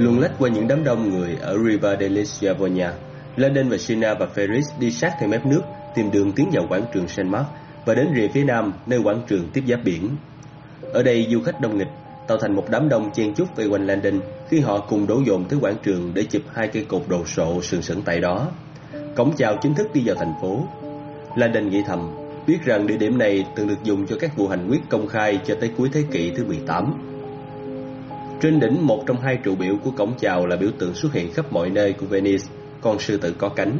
Luồn lách qua những đám đông người ở Riva delle Schiavonia, Landon và Sina và Ferris đi sát theo mép nước, tìm đường tiến vào quảng trường Saint Mark và đến rìa phía nam nơi quảng trường tiếp giáp biển. Ở đây du khách đông nghịch tạo thành một đám đông chen chúc vây quanh Landon khi họ cùng đổ dồn tới quảng trường để chụp hai cây cột đồ sộ sừng sững tại đó. Cổng chào chính thức đi vào thành phố. Landon nghĩ thầm, biết rằng địa điểm này từng được dùng cho các vụ hành quyết công khai cho tới cuối thế kỷ thứ 18. Trên đỉnh một trong hai trụ biểu của cổng chào là biểu tượng xuất hiện khắp mọi nơi của Venice, con sư tử có cánh.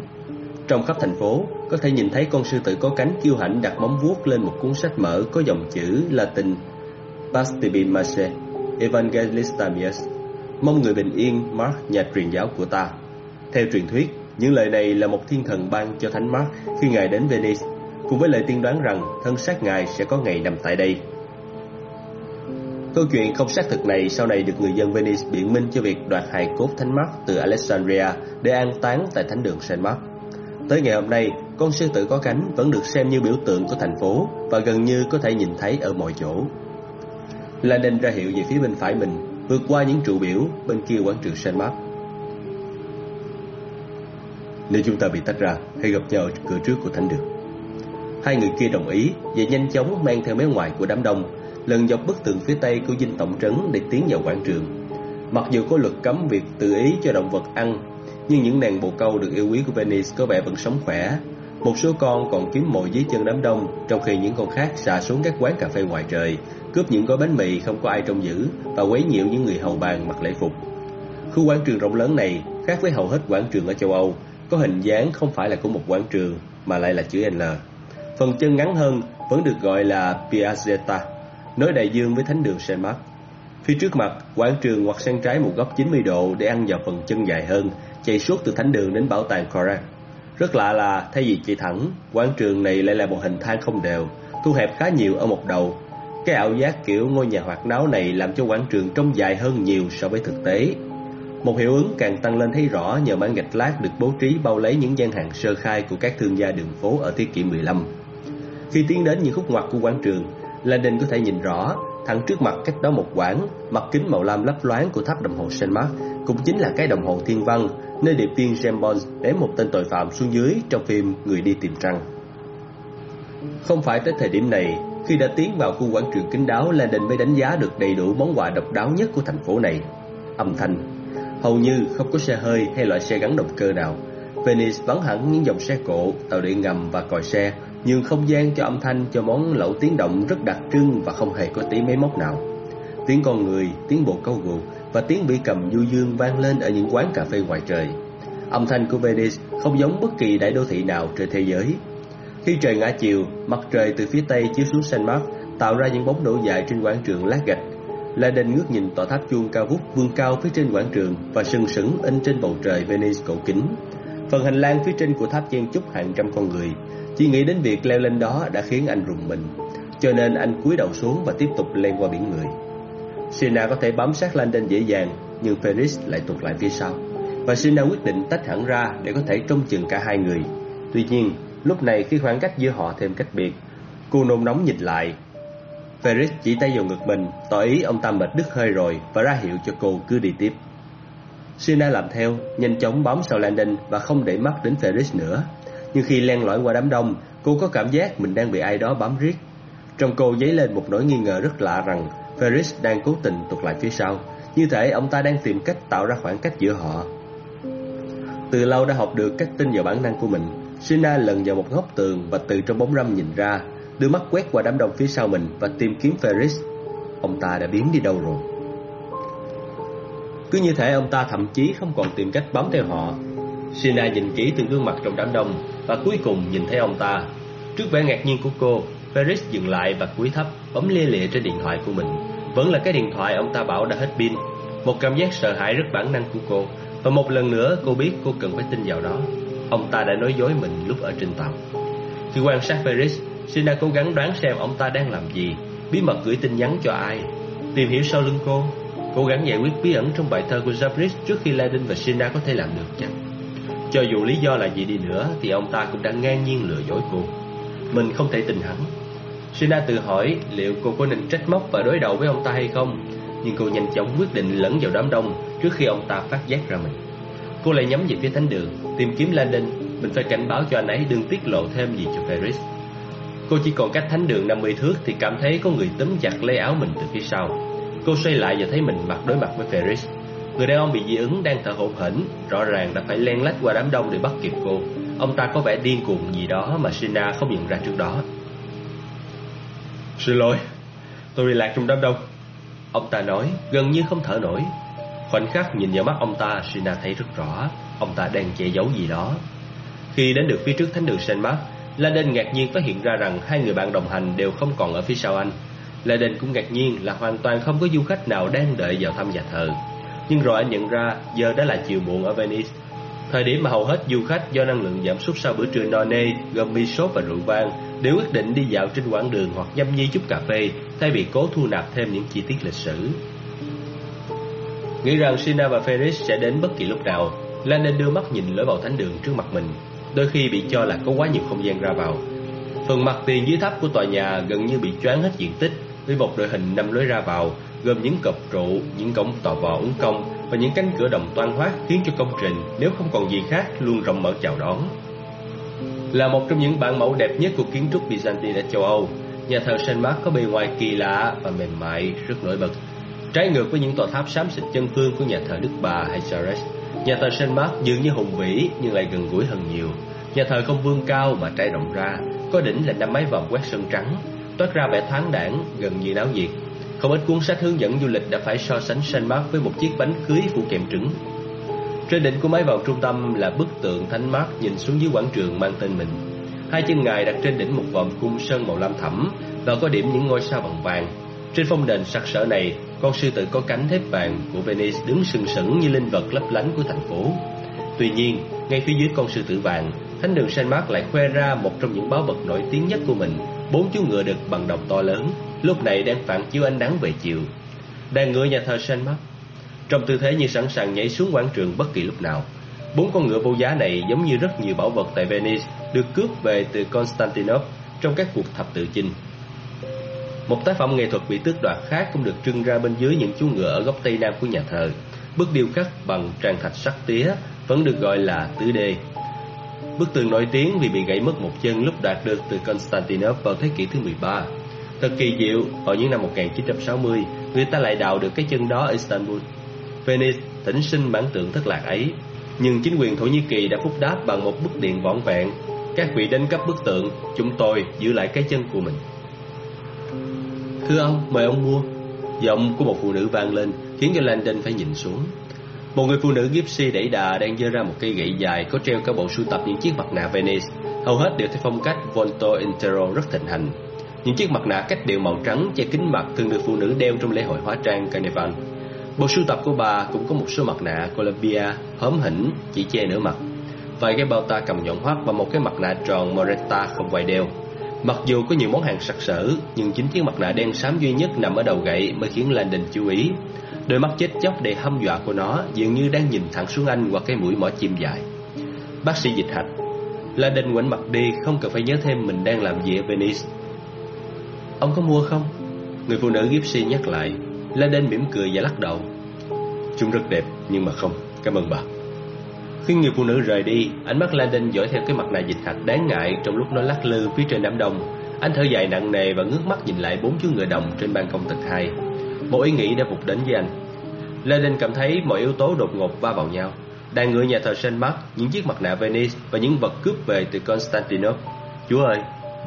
Trong khắp thành phố, có thể nhìn thấy con sư tử có cánh kiêu hãnh đặt móng vuốt lên một cuốn sách mở có dòng chữ Latin Pastibi Mace Evangelista Mies Mong người bình yên Mark nhà truyền giáo của ta Theo truyền thuyết, những lời này là một thiên thần ban cho Thánh Mark khi ngài đến Venice cùng với lời tiên đoán rằng thân xác ngài sẽ có ngày nằm tại đây. Câu chuyện không xác thực này sau này được người dân Venice biện minh cho việc đoạt hài cốt Thánh Mark từ Alexandria để an táng tại thánh đường Saint Mark. Tới ngày hôm nay, con sư tử có cánh vẫn được xem như biểu tượng của thành phố và gần như có thể nhìn thấy ở mọi chỗ. Landon ra hiệu về phía bên phải mình, vượt qua những trụ biểu bên kia quảng trường Saint Mark. Nếu chúng ta bị tách ra, hãy gặp nhau ở cửa trước của thánh đường. Hai người kia đồng ý và nhanh chóng mang theo mé ngoài của đám đông, lần dọc bức tường phía tây của dinh tổng trấn để tiến vào quảng trường. Mặc dù có luật cấm việc tự ý cho động vật ăn, nhưng những nàng bồ câu được yêu quý của Venice có vẻ vẫn sống khỏe. Một số con còn kiếm mồi dưới chân đám đông, trong khi những con khác xả xuống các quán cà phê ngoài trời, cướp những gói bánh mì không có ai trông giữ và quấy nhiễu những người hầu bàn mặc lễ phục. Khu quảng trường rộng lớn này khác với hầu hết quảng trường ở châu Âu, có hình dáng không phải là của một quảng trường mà lại là chữ L. Phần chân ngắn hơn vẫn được gọi là Piazzetta, nối đại dương với thánh đường Saint Mark. Phía trước mặt, quảng trường ngoặt sang trái một góc 90 độ để ăn vào phần chân dài hơn, chạy suốt từ thánh đường đến bảo tàng Korak. Rất lạ là thay vì chạy thẳng, quảng trường này lại là một hình thang không đều, thu hẹp khá nhiều ở một đầu. Cái ảo giác kiểu ngôi nhà hoạt náo này làm cho quảng trường trông dài hơn nhiều so với thực tế. Một hiệu ứng càng tăng lên thấy rõ nhờ mảng gạch lát được bố trí bao lấy những gian hàng sơ khai của các thương gia đường phố ở thế kỷ 15. Khi tiến đến những khúc ngoặt của quảng trường, Landon có thể nhìn rõ thẳng trước mặt cách đó một quảng, mặt kính màu lam lấp loáng của tháp đồng hồ Saint Mark cũng chính là cái đồng hồ thiên văn nơi điệp viên James Bond ném một tên tội phạm xuống dưới trong phim Người đi tìm trăng. Không phải tới thời điểm này, khi đã tiến vào khu quảng trường kính đáo, Landon mới đánh giá được đầy đủ món quà độc đáo nhất của thành phố này. Âm thanh Hầu như không có xe hơi hay loại xe gắn động cơ nào. Venice vắng hẳn những dòng xe cộ, tàu điện ngầm và còi xe, nhưng không gian cho âm thanh cho món lẩu tiếng động rất đặc trưng và không hề có tí máy móc nào. Tiếng con người, tiếng bộ câu gù và tiếng bị cầm du dương vang lên ở những quán cà phê ngoài trời. Âm thanh của Venice không giống bất kỳ đại đô thị nào trên thế giới. Khi trời ngã chiều, mặt trời từ phía tây chiếu xuống Saint Mark, tạo ra những bóng đổ dài trên quảng trường lát gạch. La Đình ngước nhìn tòa tháp chuông cao vút vươn cao phía trên quảng trường và sừng sững in trên bầu trời Venice cổ kính. Phần hành lang phía trên của tháp chen chúc hàng trăm con người. Chỉ nghĩ đến việc leo lên đó đã khiến anh rùng mình, cho nên anh cúi đầu xuống và tiếp tục leo qua biển người. Sina có thể bám sát Landon dễ dàng, nhưng Ferris lại tụt lại phía sau. Và Sina quyết định tách hẳn ra để có thể trông chừng cả hai người. Tuy nhiên, lúc này khi khoảng cách giữa họ thêm cách biệt, cô nôn nóng nhìn lại. Ferris chỉ tay vào ngực mình, tỏ ý ông ta mệt đứt hơi rồi và ra hiệu cho cô cứ đi tiếp. Sina làm theo, nhanh chóng bám sau Landon và không để mắt đến Ferris nữa. Nhưng khi len lỏi qua đám đông, cô có cảm giác mình đang bị ai đó bám riết. Trong cô dấy lên một nỗi nghi ngờ rất lạ rằng Ferris đang cố tình tụt lại phía sau, như thể ông ta đang tìm cách tạo ra khoảng cách giữa họ. Từ lâu đã học được cách tin vào bản năng của mình, Sina lần vào một góc tường và từ trong bóng râm nhìn ra, đưa mắt quét qua đám đông phía sau mình và tìm kiếm Ferris. Ông ta đã biến đi đâu rồi? Cứ như thể ông ta thậm chí không còn tìm cách bám theo họ. Sina nhìn kỹ từng gương mặt trong đám đông và cuối cùng nhìn thấy ông ta. Trước vẻ ngạc nhiên của cô, Ferris dừng lại và cúi thấp, bấm lia lịa trên điện thoại của mình. Vẫn là cái điện thoại ông ta bảo đã hết pin. Một cảm giác sợ hãi rất bản năng của cô. Và một lần nữa cô biết cô cần phải tin vào đó. Ông ta đã nói dối mình lúc ở trên tàu. Khi quan sát Ferris, Sina cố gắng đoán xem ông ta đang làm gì, bí mật gửi tin nhắn cho ai, tìm hiểu sau lưng cô, cố gắng giải quyết bí ẩn trong bài thơ của Jabris trước khi Laden và Sina có thể làm được chăng? Cho dù lý do là gì đi nữa thì ông ta cũng đã ngang nhiên lừa dối cô. Mình không thể tin hắn. Sina tự hỏi liệu cô có nên trách móc và đối đầu với ông ta hay không, Nhưng cô nhanh chóng quyết định lẫn vào đám đông Trước khi ông ta phát giác ra mình Cô lại nhắm về phía thánh đường Tìm kiếm Landon Mình phải cảnh báo cho anh ấy đừng tiết lộ thêm gì cho Ferris Cô chỉ còn cách thánh đường 50 thước Thì cảm thấy có người túm chặt lấy áo mình từ phía sau Cô xoay lại và thấy mình mặt đối mặt với Ferris. Người đàn ông bị dị ứng đang thở hổn hển Rõ ràng đã phải len lách qua đám đông để bắt kịp cô. Ông ta có vẻ điên cuồng gì đó mà Sina không nhận ra trước đó. Xin lỗi Tôi bị lạc trong đám đông. Ông ta nói gần như không thở nổi. Khoảnh khắc nhìn vào mắt ông ta Sina thấy rất rõ Ông ta đang che giấu gì đó. Khi đến được phía trước thánh đường Saint Mark Landon ngạc nhiên phát hiện ra rằng Hai người bạn đồng hành đều không còn ở phía sau anh Landon cũng ngạc nhiên là hoàn toàn không có du khách nào đang đợi vào thăm nhà thờ Nhưng rồi anh nhận ra giờ đã là chiều muộn ở Venice Thời điểm mà hầu hết du khách do năng lượng giảm sút sau bữa trưa no nê, gồm mì sốt và rượu vang, đều quyết định đi dạo trên quãng đường hoặc nhâm nhi chút cà phê, thay vì cố thu nạp thêm những chi tiết lịch sử. Nghĩ rằng Sina và Ferris sẽ đến bất kỳ lúc nào, Landon đưa mắt nhìn lối vào thánh đường trước mặt mình, đôi khi bị cho là có quá nhiều không gian ra vào. Phần mặt tiền dưới tháp của tòa nhà gần như bị choáng hết diện tích, với một đội hình năm lối ra vào, gồm những cọc trụ, những cổng tò vò ống công và những cánh cửa đồng toan hoác khiến cho công trình nếu không còn gì khác luôn rộng mở chào đón. Là một trong những bản mẫu đẹp nhất của kiến trúc Byzantine ở châu Âu, nhà thờ Saint Mark có bề ngoài kỳ lạ và mềm mại rất nổi bật. Trái ngược với những tòa tháp xám xịt chân phương của nhà thờ Đức Bà hay Charles, nhà thờ Saint Mark dường như hùng vĩ nhưng lại gần gũi hơn nhiều. Nhà thờ không vương cao mà trải rộng ra, có đỉnh là năm mái vòm quét sơn trắng, toát ra vẻ thoáng đảng gần như náo nhiệt. Không ít cuốn sách hướng dẫn du lịch đã phải so sánh Saint Mark với một chiếc bánh cưới phủ kèm trứng. Trên đỉnh của mái vào trung tâm là bức tượng Thánh Mark nhìn xuống dưới quảng trường mang tên mình. Hai chân ngài đặt trên đỉnh một vòm cung sơn màu lam thẫm và có điểm những ngôi sao bằng vàng. Trên phong đền sặc sỡ này, con sư tử có cánh thép vàng của Venice đứng sừng sững như linh vật lấp lánh của thành phố. Tuy nhiên, ngay phía dưới con sư tử vàng, thánh đường Saint Mark lại khoe ra một trong những báu vật nổi tiếng nhất của mình, bốn chú ngựa đực bằng đồng to lớn, lúc này đang phản chiếu ánh nắng về chiều. Đàn ngựa nhà thờ Saint Mark, trong tư thế như sẵn sàng nhảy xuống quảng trường bất kỳ lúc nào. Bốn con ngựa vô giá này giống như rất nhiều bảo vật tại Venice được cướp về từ Constantinople trong các cuộc thập tự chinh. Một tác phẩm nghệ thuật bị tước đoạt khác cũng được trưng ra bên dưới những chú ngựa ở góc tây nam của nhà thờ. Bức điêu khắc bằng tràng thạch sắc tía vẫn được gọi là tứ đê. Bức tường nổi tiếng vì bị gãy mất một chân lúc đạt được từ Constantinople vào thế kỷ thứ 13. Thật kỳ diệu, vào những năm 1960, người ta lại đào được cái chân đó ở Istanbul. Venice thỉnh sinh bản tượng thất lạc ấy, nhưng chính quyền Thổ Nhĩ Kỳ đã phúc đáp bằng một bức điện vỏn vẹn. Các vị đánh cắp bức tượng, chúng tôi giữ lại cái chân của mình. Thưa ông, mời ông mua. Giọng của một phụ nữ vang lên, khiến cho Landon phải nhìn xuống. Một người phụ nữ gypsy đẩy đà đang giơ ra một cây gậy dài có treo cả bộ sưu tập những chiếc mặt nạ Venice, hầu hết đều theo phong cách Volto Intero rất thịnh hành. Những chiếc mặt nạ cách điệu màu trắng che kính mặt thường được phụ nữ đeo trong lễ hội hóa trang Carnival. Bộ sưu tập của bà cũng có một số mặt nạ Columbia, hóm hỉnh, chỉ che nửa mặt. Vài cái bao ta cầm nhọn hoắt và một cái mặt nạ tròn Moretta không quay đeo. Mặc dù có nhiều món hàng sặc sỡ, nhưng chính chiếc mặt nạ đen xám duy nhất nằm ở đầu gậy mới khiến Landon chú ý. Đôi mắt chết chóc đầy hăm dọa của nó dường như đang nhìn thẳng xuống anh qua cái mũi mỏ chim dài. Bác sĩ dịch hạch. Landon ngoảnh mặt đi, không cần phải nhớ thêm mình đang làm gì ở Venice. Ông có mua không? Người phụ nữ Gypsy nhắc lại. Landon mỉm cười và lắc đầu. Chúng rất đẹp, nhưng mà không, cảm ơn bà. Khi người phụ nữ rời đi, ánh mắt Landon dõi theo cái mặt nạ dịch hạch đáng ngại trong lúc nó lắc lư phía trên đám đông. Anh thở dài nặng nề và ngước mắt nhìn lại bốn chú ngựa đồng trên ban công tầng hai. Một ý nghĩ đã vụt đến với anh. Landon cảm thấy mọi yếu tố đột ngột va vào nhau. Đàn ngựa nhà thờ Saint Mark, những chiếc mặt nạ Venice và những vật cướp về từ Constantinople. Chúa ơi,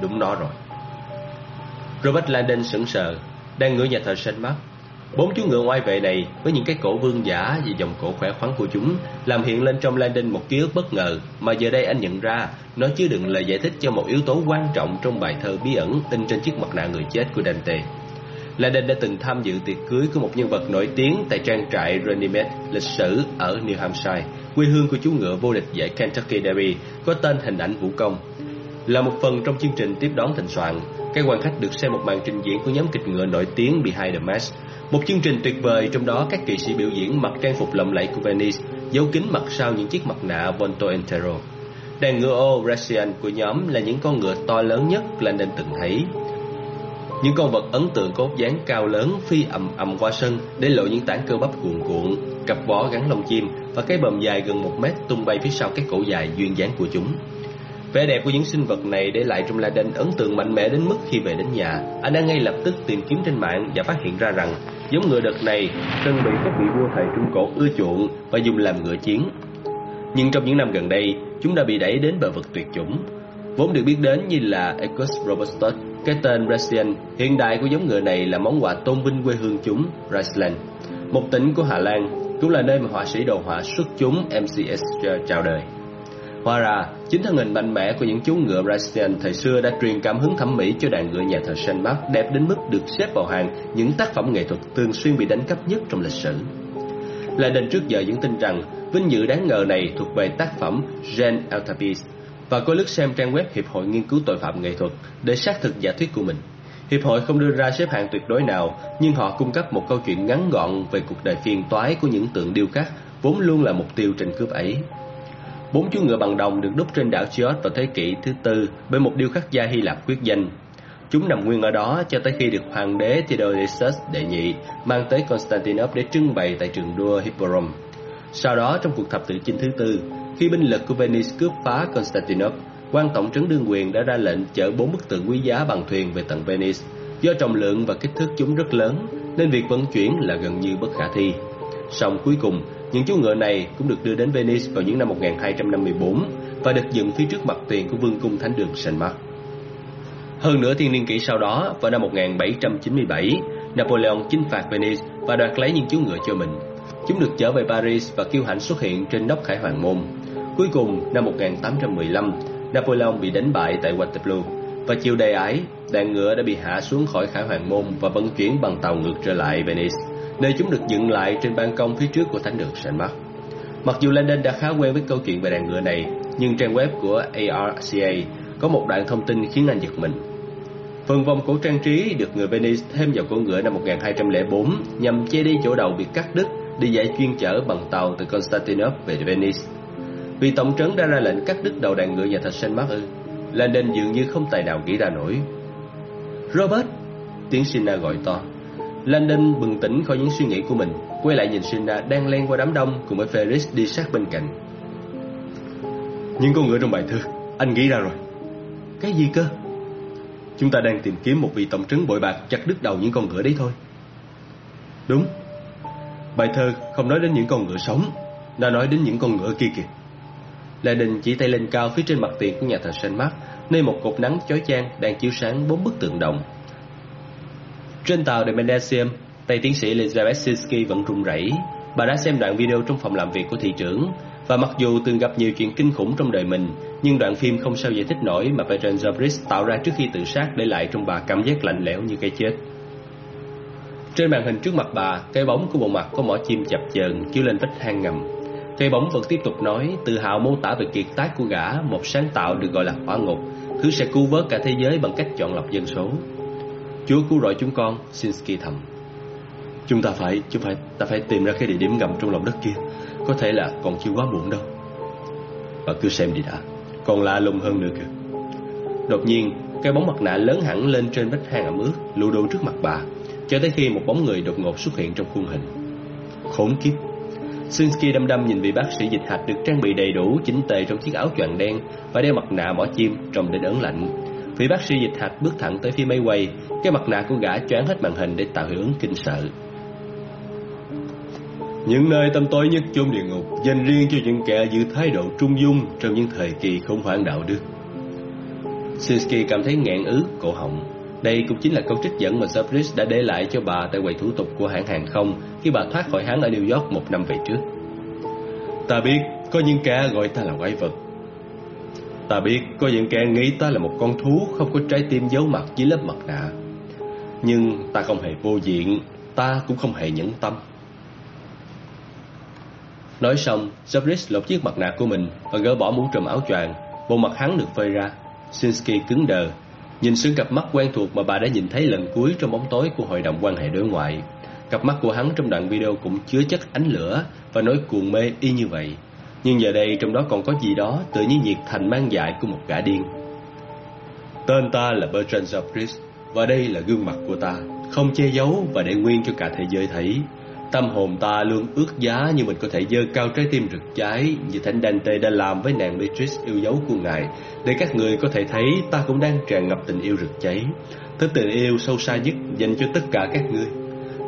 đúng nó rồi. Robert Landon sững sờ, đang ngựa nhà thờ Saint Mark Bốn chú ngựa ngoại vệ này với những cái cổ vương giả và dòng cổ khỏe khoắn của chúng làm hiện lên trong Landon một ký ức bất ngờ mà giờ đây anh nhận ra nó chứa đựng lời giải thích cho một yếu tố quan trọng trong bài thơ bí ẩn in trên chiếc mặt nạ người chết của Dante. Landon đã từng tham dự tiệc cưới của một nhân vật nổi tiếng tại trang trại Renimet lịch sử ở New Hampshire, quê hương của chú ngựa vô địch giải Kentucky Derby có tên hình ảnh vũ công. Là một phần trong chương trình tiếp đón thịnh soạn, các quan khách được xem một màn trình diễn của nhóm kịch ngựa nổi tiếng Behind the Mask một chương trình tuyệt vời trong đó các kỵ sĩ biểu diễn mặc trang phục lộng lẫy của Venice, giấu kín mặt sau những chiếc mặt nạ Volto Entero. Đàn ngựa ô Russian của nhóm là những con ngựa to lớn nhất London từng thấy. Những con vật ấn tượng có dáng cao lớn phi ầm ầm qua sân để lộ những tảng cơ bắp cuồn cuộn, cặp vó gắn lông chim và cái bờm dài gần một mét tung bay phía sau cái cổ dài duyên dáng của chúng. Vẻ đẹp của những sinh vật này để lại trong Laden ấn tượng mạnh mẽ đến mức khi về đến nhà, anh đã ngay lập tức tìm kiếm trên mạng và phát hiện ra rằng giống ngựa đực này từng bị các vị vua thời Trung Cổ ưa chuộng và dùng làm ngựa chiến. Nhưng trong những năm gần đây, chúng đã bị đẩy đến bờ vực tuyệt chủng. Vốn được biết đến như là Equus robustus, cái tên Brazilian hiện đại của giống ngựa này là món quà tôn vinh quê hương chúng, Friesland, một tỉnh của Hà Lan, cũng là nơi mà họa sĩ đồ họa xuất chúng MCS chào đời. Hóa ra, chính thân hình mạnh mẽ của những chú ngựa Brazilian thời xưa đã truyền cảm hứng thẩm mỹ cho đàn ngựa nhà thờ Saint Mark đẹp đến mức được xếp vào hàng những tác phẩm nghệ thuật thường xuyên bị đánh cắp nhất trong lịch sử. Lại đình trước giờ vẫn tin rằng vinh dự đáng ngờ này thuộc về tác phẩm Jean Altapis và có lướt xem trang web Hiệp hội Nghiên cứu Tội phạm Nghệ thuật để xác thực giả thuyết của mình. Hiệp hội không đưa ra xếp hạng tuyệt đối nào, nhưng họ cung cấp một câu chuyện ngắn gọn về cuộc đời phiền toái của những tượng điêu khắc vốn luôn là mục tiêu tranh cướp ấy. Bốn chú ngựa bằng đồng được đúc trên đảo Chios vào thế kỷ thứ tư bởi một điêu khắc gia Hy Lạp quyết danh. Chúng nằm nguyên ở đó cho tới khi được hoàng đế Theodosius đệ nhị mang tới Constantinople để trưng bày tại trường đua Hippodrome. Sau đó trong cuộc thập tự chinh thứ tư, khi binh lực của Venice cướp phá Constantinople, quan tổng trấn đương quyền đã ra lệnh chở bốn bức tượng quý giá bằng thuyền về tận Venice. Do trọng lượng và kích thước chúng rất lớn, nên việc vận chuyển là gần như bất khả thi. Song cuối cùng, những chú ngựa này cũng được đưa đến Venice vào những năm 1254 và được dựng phía trước mặt tiền của vương cung thánh đường Saint Mark. Hơn nửa thiên niên kỷ sau đó, vào năm 1797, Napoleon chinh phạt Venice và đoạt lấy những chú ngựa cho mình. Chúng được chở về Paris và kiêu hãnh xuất hiện trên nóc Khải Hoàng Môn. Cuối cùng, năm 1815, Napoleon bị đánh bại tại Waterloo và chiều đầy ái, đàn ngựa đã bị hạ xuống khỏi Khải Hoàng Môn và vận chuyển bằng tàu ngược trở lại Venice nơi chúng được dựng lại trên ban công phía trước của thánh đường Saint Mark. Mặc dù Landon đã khá quen với câu chuyện về đàn ngựa này, nhưng trang web của ARCA có một đoạn thông tin khiến anh giật mình. Phần vòng cổ trang trí được người Venice thêm vào cổ ngựa năm 1204 nhằm che đi chỗ đầu bị cắt đứt để giải chuyên chở bằng tàu từ Constantinople về Venice. Vì tổng trấn đã ra lệnh cắt đứt đầu đàn ngựa nhà thờ Saint Mark ư, Landon dường như không tài nào nghĩ ra nổi. Robert, tiếng Sina gọi to. Landon bừng tỉnh khỏi những suy nghĩ của mình, quay lại nhìn Sina đang len qua đám đông cùng với Ferris đi sát bên cạnh. Những con ngựa trong bài thơ, anh nghĩ ra rồi. Cái gì cơ? Chúng ta đang tìm kiếm một vị tổng trấn bội bạc chặt đứt đầu những con ngựa đấy thôi. Đúng. Bài thơ không nói đến những con ngựa sống, nó nói đến những con ngựa kia kìa. Landon chỉ tay lên cao phía trên mặt tiền của nhà thờ Saint Mark, nơi một cột nắng chói chang đang chiếu sáng bốn bức tượng đồng trên tàu The Mendesium, tay tiến sĩ Elizabeth Sinsky vẫn run rẩy. Bà đã xem đoạn video trong phòng làm việc của thị trưởng và mặc dù từng gặp nhiều chuyện kinh khủng trong đời mình, nhưng đoạn phim không sao giải thích nổi mà Veteran Zabris tạo ra trước khi tự sát để lại trong bà cảm giác lạnh lẽo như cái chết. Trên màn hình trước mặt bà, cái bóng của bộ mặt có mỏ chim chập chờn chiếu lên vách hang ngầm. Cây bóng vẫn tiếp tục nói, tự hào mô tả về kiệt tác của gã, một sáng tạo được gọi là hỏa ngục, thứ sẽ cứu vớt cả thế giới bằng cách chọn lọc dân số. Chúa cứu rỗi chúng con, Sinsky thầm. Chúng ta phải, chúng phải, ta phải tìm ra cái địa điểm ngầm trong lòng đất kia. Có thể là còn chưa quá muộn đâu. Và cứ xem đi đã, còn lạ lùng hơn nữa kìa. Đột nhiên, cái bóng mặt nạ lớn hẳn lên trên vách hang ẩm ướt, lù đù trước mặt bà, cho tới khi một bóng người đột ngột xuất hiện trong khuôn hình. Khốn kiếp! Sinsky đăm đăm nhìn vị bác sĩ dịch hạch được trang bị đầy đủ, chỉnh tề trong chiếc áo choàng đen và đeo mặt nạ mỏ chim trông đến ấn lạnh Vị bác sĩ dịch hạch bước thẳng tới phía máy quay Cái mặt nạ của gã choáng hết màn hình để tạo hiệu ứng kinh sợ. Những nơi tâm tối nhất chôn địa ngục Dành riêng cho những kẻ giữ thái độ trung dung Trong những thời kỳ không hoảng đạo đức. Sinsky cảm thấy nghẹn ứ cổ họng. Đây cũng chính là câu trích dẫn mà Zabris đã để lại cho bà tại quầy thủ tục của hãng hàng không khi bà thoát khỏi hắn ở New York một năm về trước. Ta biết có những kẻ gọi ta là quái vật, Ta biết có những kẻ nghĩ ta là một con thú không có trái tim giấu mặt dưới lớp mặt nạ. Nhưng ta không hề vô diện, ta cũng không hề nhẫn tâm. Nói xong, Zabris lột chiếc mặt nạ của mình và gỡ bỏ mũ trùm áo choàng. Bộ mặt hắn được phơi ra. Sinsky cứng đờ, nhìn xuyên cặp mắt quen thuộc mà bà đã nhìn thấy lần cuối trong bóng tối của hội đồng quan hệ đối ngoại. Cặp mắt của hắn trong đoạn video cũng chứa chất ánh lửa và nỗi cuồng mê y như vậy. Nhưng giờ đây trong đó còn có gì đó tự như nhiệt thành mang dại của một gã điên. Tên ta là Bertrand Zabris Và đây là gương mặt của ta, Không che giấu và để nguyên cho cả thế giới thấy. Tâm hồn ta luôn ước giá như mình có thể dơ cao trái tim rực cháy Như Thánh Dante đã làm với nàng Beatrice yêu dấu của Ngài, Để các người có thể thấy ta cũng đang tràn ngập tình yêu rực cháy. Thứ tình yêu sâu xa nhất dành cho tất cả các ngươi,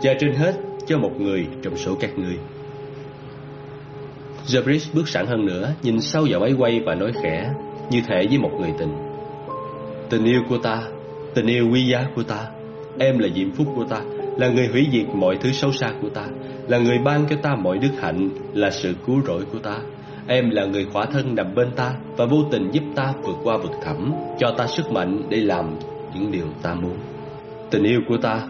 Và trên hết cho một người trong số các ngươi. Jabris bước sẵn hơn nữa, Nhìn sâu vào máy quay và nói khẽ, Như thể với một người tình. Tình yêu của ta, Tình yêu quý giá của ta, Em là diễm phúc của ta, Là người hủy diệt mọi thứ xấu xa của ta, Là người ban cho ta mọi đức hạnh, Là sự cứu rỗi của ta. Em là người khỏa thân nằm bên ta Và vô tình giúp ta vượt qua vực thẳm, Cho ta sức mạnh để làm những điều ta muốn. Tình yêu của ta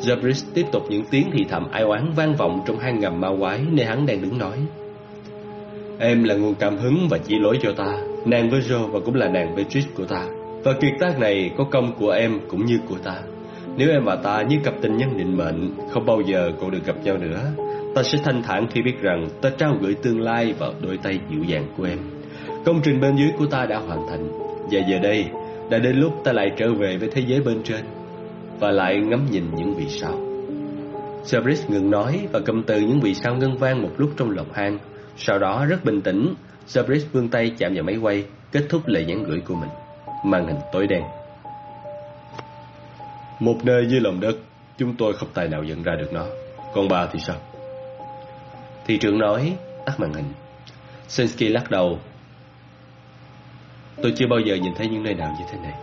Jabris tiếp tục những tiếng thì thầm ai oán vang vọng trong hang ngầm ma quái nơi hắn đang đứng nói. Em là nguồn cảm hứng và chỉ lỗi cho ta, nàng Virgil và cũng là nàng Beatrice của ta. Và kiệt tác này có công của em cũng như của ta. Nếu em và ta như cặp tình nhân định mệnh, không bao giờ còn được gặp nhau nữa, ta sẽ thanh thản khi biết rằng ta trao gửi tương lai vào đôi tay dịu dàng của em. Công trình bên dưới của ta đã hoàn thành, và giờ đây đã đến lúc ta lại trở về với thế giới bên trên và lại ngắm nhìn những vì sao. Sabris ngừng nói và cầm từ những vì sao ngân vang một lúc trong lồng hang. Sau đó rất bình tĩnh, Sabris vươn tay chạm vào máy quay, kết thúc lời nhắn gửi của mình. Màn hình tối đen. Một nơi dưới lòng đất, chúng tôi không tài nào nhận ra được nó. Còn bà thì sao? Thị trưởng nói, tắt màn hình. Sensky lắc đầu. Tôi chưa bao giờ nhìn thấy những nơi nào như thế này.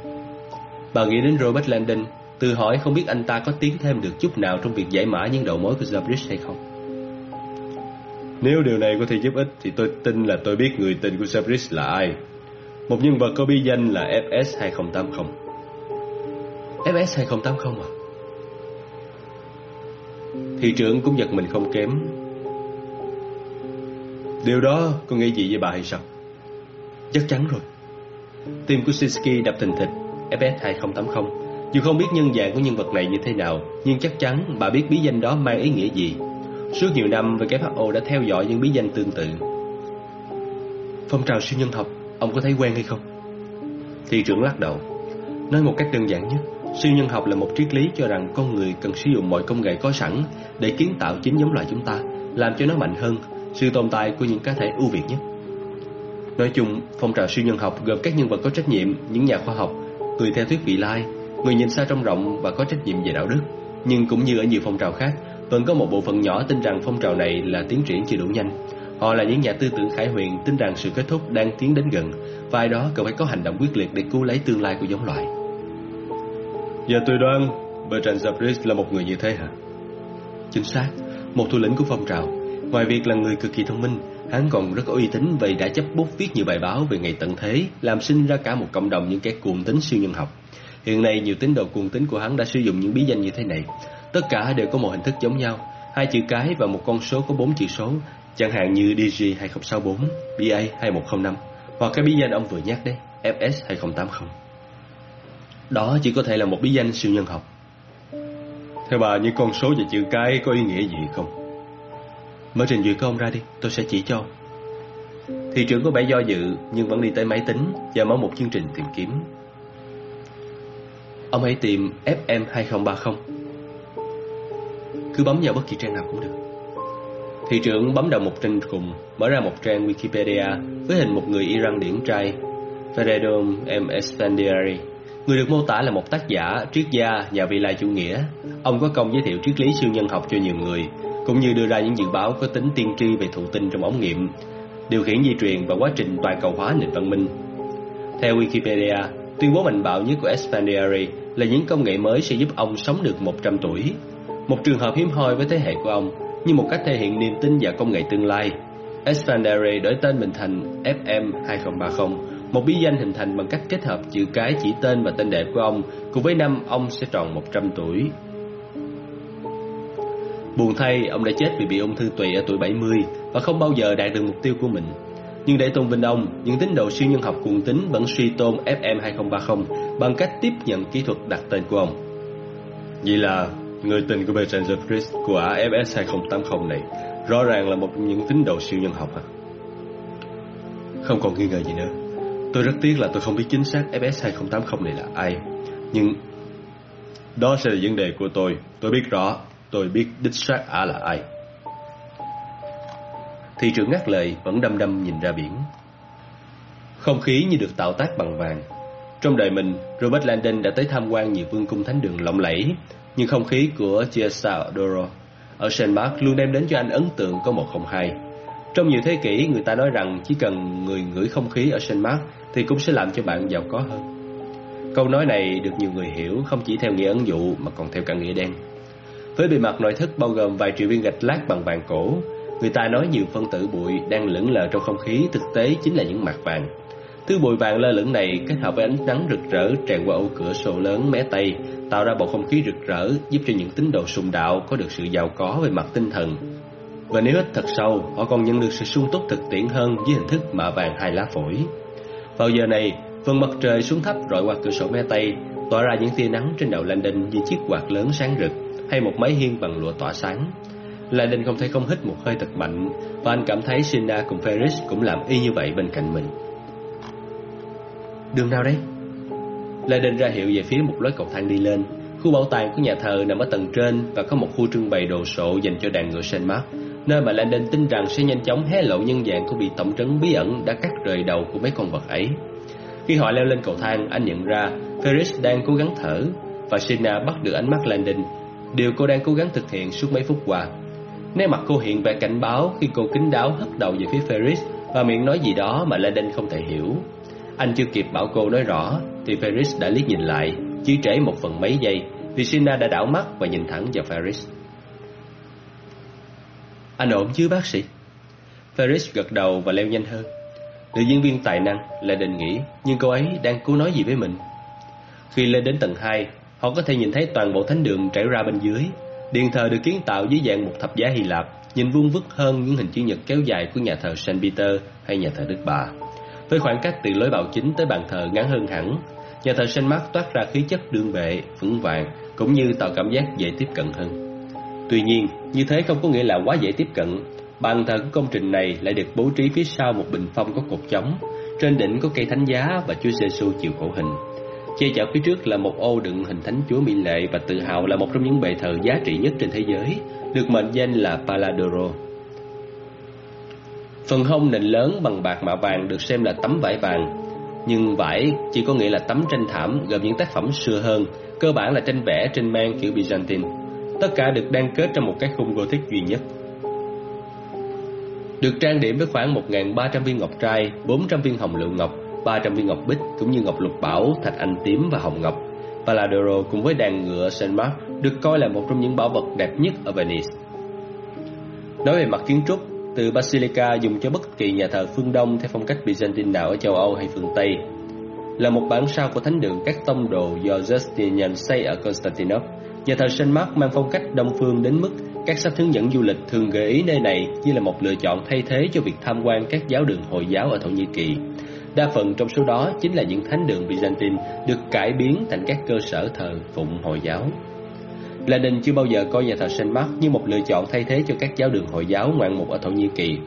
Bà nghĩ đến Robert Landon Tự hỏi không biết anh ta có tiến thêm được chút nào trong việc giải mã những đầu mối của Zabridge hay không. Nếu điều này có thể giúp ích thì tôi tin là tôi biết người tình của Zabridge là ai. Một nhân vật có bí danh là FS 2080. FS 2080 à? Thị trưởng cũng giật mình không kém. Điều đó có nghĩa gì với bà hay sao? Chắc chắn rồi. Tim của Sinsky đập thình thịch FS 2080 dù không biết nhân dạng của nhân vật này như thế nào, nhưng chắc chắn bà biết bí danh đó mang ý nghĩa gì. Suốt nhiều năm, WHO đã theo dõi những bí danh tương tự. Phong trào siêu nhân học, ông có thấy quen hay không? Thị trưởng lắc đầu. Nói một cách đơn giản nhất, siêu nhân học là một triết lý cho rằng con người cần sử dụng mọi công nghệ có sẵn để kiến tạo chính giống loài chúng ta, làm cho nó mạnh hơn, sự tồn tại của những cá thể ưu việt nhất. Nói chung, phong trào siêu nhân học gồm các nhân vật có trách nhiệm, những nhà khoa học, người theo thuyết vị lai, người nhìn xa trong rộng và có trách nhiệm về đạo đức. Nhưng cũng như ở nhiều phong trào khác, vẫn có một bộ phận nhỏ tin rằng phong trào này là tiến triển chưa đủ nhanh. Họ là những nhà tư tưởng khải huyền tin rằng sự kết thúc đang tiến đến gần và ai đó cần phải có hành động quyết liệt để cứu lấy tương lai của giống loài. Giờ tôi đoán Bertrand Zabris là một người như thế hả? Chính xác, một thủ lĩnh của phong trào. Ngoài việc là người cực kỳ thông minh, hắn còn rất có uy tín vì đã chấp bút viết nhiều bài báo về ngày tận thế, làm sinh ra cả một cộng đồng những kẻ cuồng tính siêu nhân học. Hiện nay nhiều tín đồ cuồng tín của hắn đã sử dụng những bí danh như thế này. Tất cả đều có một hình thức giống nhau, hai chữ cái và một con số có bốn chữ số, chẳng hạn như DG 2064, BA 2105 hoặc cái bí danh ông vừa nhắc đấy, FS 2080. Đó chỉ có thể là một bí danh siêu nhân học. Theo bà, những con số và chữ cái có ý nghĩa gì không? Mở trình duyệt của ông ra đi, tôi sẽ chỉ cho Thị trưởng có vẻ do dự nhưng vẫn đi tới máy tính và mở một chương trình tìm kiếm. Ông hãy tìm FM 2030 Cứ bấm vào bất kỳ trang nào cũng được. Thị trưởng bấm đầu một trang cùng Mở ra một trang Wikipedia Với hình một người Iran điển trai Feredom M. Esfandiari Người được mô tả là một tác giả, triết gia, nhà vị lai chủ nghĩa. Ông có công giới thiệu triết lý siêu nhân học cho nhiều người Cũng như đưa ra những dự báo có tính tiên tri về thụ tinh trong ống nghiệm Điều khiển di truyền và quá trình toàn cầu hóa nền văn minh. Theo Wikipedia, tuyên bố mạnh bạo nhất của Esfandiari là những công nghệ mới sẽ giúp ông sống được 100 tuổi. Một trường hợp hiếm hoi với thế hệ của ông, như một cách thể hiện niềm tin vào công nghệ tương lai. Espandere đổi tên mình thành FM 2030, một bí danh hình thành bằng cách kết hợp chữ cái chỉ tên và tên đẹp của ông, cùng với năm ông sẽ tròn 100 tuổi. Buồn thay, ông đã chết vì bị ung thư tụy ở tuổi 70 và không bao giờ đạt được mục tiêu của mình. Nhưng để tôn vinh ông, những tín đồ siêu nhân học cuồng tín vẫn suy tôn FM 2030 bằng cách tiếp nhận kỹ thuật đặt tên của ông. Vậy là người tình của Bertrand Jeffries của AFS 2080 này rõ ràng là một trong những tín đồ siêu nhân học à? Không còn nghi ngờ gì nữa. Tôi rất tiếc là tôi không biết chính xác FS 2080 này là ai. Nhưng Đó sẽ là vấn đề của tôi. Tôi biết rõ. Tôi biết đích xác ả là ai. Thị trưởng ngắt lời vẫn đăm đăm nhìn ra biển. Không khí như được tạo tác bằng vàng. Trong đời mình, Robert Landon đã tới tham quan nhiều vương cung thánh đường lộng lẫy, nhưng không khí của Chiesa Doro ở Saint Mark luôn đem đến cho anh ấn tượng có một không hai. Trong nhiều thế kỷ, người ta nói rằng chỉ cần người ngửi không khí ở Saint Mark thì cũng sẽ làm cho bạn giàu có hơn. Câu nói này được nhiều người hiểu không chỉ theo nghĩa ấn dụ mà còn theo cả nghĩa đen. Với bề mặt nội thất bao gồm vài triệu viên gạch lát bằng vàng cổ, người ta nói nhiều phân tử bụi đang lững lờ trong không khí thực tế chính là những mặt vàng. Thứ bụi vàng lơ lửng này kết hợp với ánh nắng rực rỡ tràn qua ô cửa sổ lớn mé tây, tạo ra bầu không khí rực rỡ, giúp cho những tín đồ sùng đạo có được sự giàu có về mặt tinh thần. Và nếu ít thật sâu, họ còn nhận được sự sung túc thực tiễn hơn với hình thức mạ vàng hai lá phổi. Vào giờ này, phần mặt trời xuống thấp rọi qua cửa sổ mé tây, tỏa ra những tia nắng trên đầu Landon như chiếc quạt lớn sáng rực hay một mái hiên bằng lụa tỏa sáng. Landon không thể không hít một hơi thật mạnh và anh cảm thấy Sina cùng Ferris cũng làm y như vậy bên cạnh mình. Đường nào đây? Landon ra hiệu về phía một lối cầu thang đi lên. Khu bảo tàng của nhà thờ nằm ở tầng trên và có một khu trưng bày đồ sộ dành cho đàn ngựa Saint Mark, nơi mà Landon tin rằng sẽ nhanh chóng hé lộ nhân dạng của vị tổng trấn bí ẩn đã cắt rời đầu của mấy con vật ấy. Khi họ leo lên cầu thang, anh nhận ra Ferris đang cố gắng thở và Sina bắt được ánh mắt Landon, điều cô đang cố gắng thực hiện suốt mấy phút qua. Nét mặt cô hiện vẻ cảnh báo khi cô kính đáo hất đầu về phía Ferris và miệng nói gì đó mà Landon không thể hiểu. Anh chưa kịp bảo cô nói rõ thì Ferris đã liếc nhìn lại, chỉ trễ một phần mấy giây vì Sina đã đảo mắt và nhìn thẳng vào Ferris. Anh ổn chứ bác sĩ? Ferris gật đầu và leo nhanh hơn. Nữ diễn viên tài năng là nghĩ, nhưng cô ấy đang cố nói gì với mình? Khi lên đến tầng 2, họ có thể nhìn thấy toàn bộ thánh đường trải ra bên dưới. Điện thờ được kiến tạo dưới dạng một thập giá Hy Lạp, nhìn vuông vức hơn những hình chữ nhật kéo dài của nhà thờ Saint Peter hay nhà thờ Đức Bà. Với khoảng cách từ lối vào chính tới bàn thờ ngắn hơn hẳn, nhà thờ Saint Mark toát ra khí chất đương vệ, vững vàng, cũng như tạo cảm giác dễ tiếp cận hơn. Tuy nhiên, như thế không có nghĩa là quá dễ tiếp cận. Bàn thờ của công trình này lại được bố trí phía sau một bình phong có cột chống, trên đỉnh có cây thánh giá và Chúa Giêsu chịu khổ hình. Che chở phía trước là một ô đựng hình thánh Chúa Mỹ Lệ và tự hào là một trong những bệ thờ giá trị nhất trên thế giới, được mệnh danh là Paladoro. Phần hông nền lớn bằng bạc mạ vàng được xem là tấm vải vàng, nhưng vải chỉ có nghĩa là tấm tranh thảm gồm những tác phẩm xưa hơn, cơ bản là tranh vẽ trên mang kiểu Byzantine. Tất cả được đan kết trong một cái khung Gothic duy nhất. Được trang điểm với khoảng 1.300 viên ngọc trai, 400 viên hồng lựu ngọc, 300 viên ngọc bích cũng như ngọc lục bảo, thạch anh tím và hồng ngọc. Paladoro cùng với đàn ngựa Saint Mark được coi là một trong những bảo vật đẹp nhất ở Venice. Nói về mặt kiến trúc, từ Basilica dùng cho bất kỳ nhà thờ phương Đông theo phong cách Byzantine nào ở châu Âu hay phương Tây. Là một bản sao của thánh đường các tông đồ do Justinian xây ở Constantinople, nhà thờ Saint Mark mang phong cách đông phương đến mức các sách hướng dẫn du lịch thường gợi ý nơi này như là một lựa chọn thay thế cho việc tham quan các giáo đường Hồi giáo ở Thổ Nhĩ Kỳ. Đa phần trong số đó chính là những thánh đường Byzantine được cải biến thành các cơ sở thờ phụng Hồi giáo. Lenin chưa bao giờ coi nhà thờ Saint Mark như một lựa chọn thay thế cho các giáo đường Hồi giáo ngoạn mục ở Thổ Nhĩ Kỳ.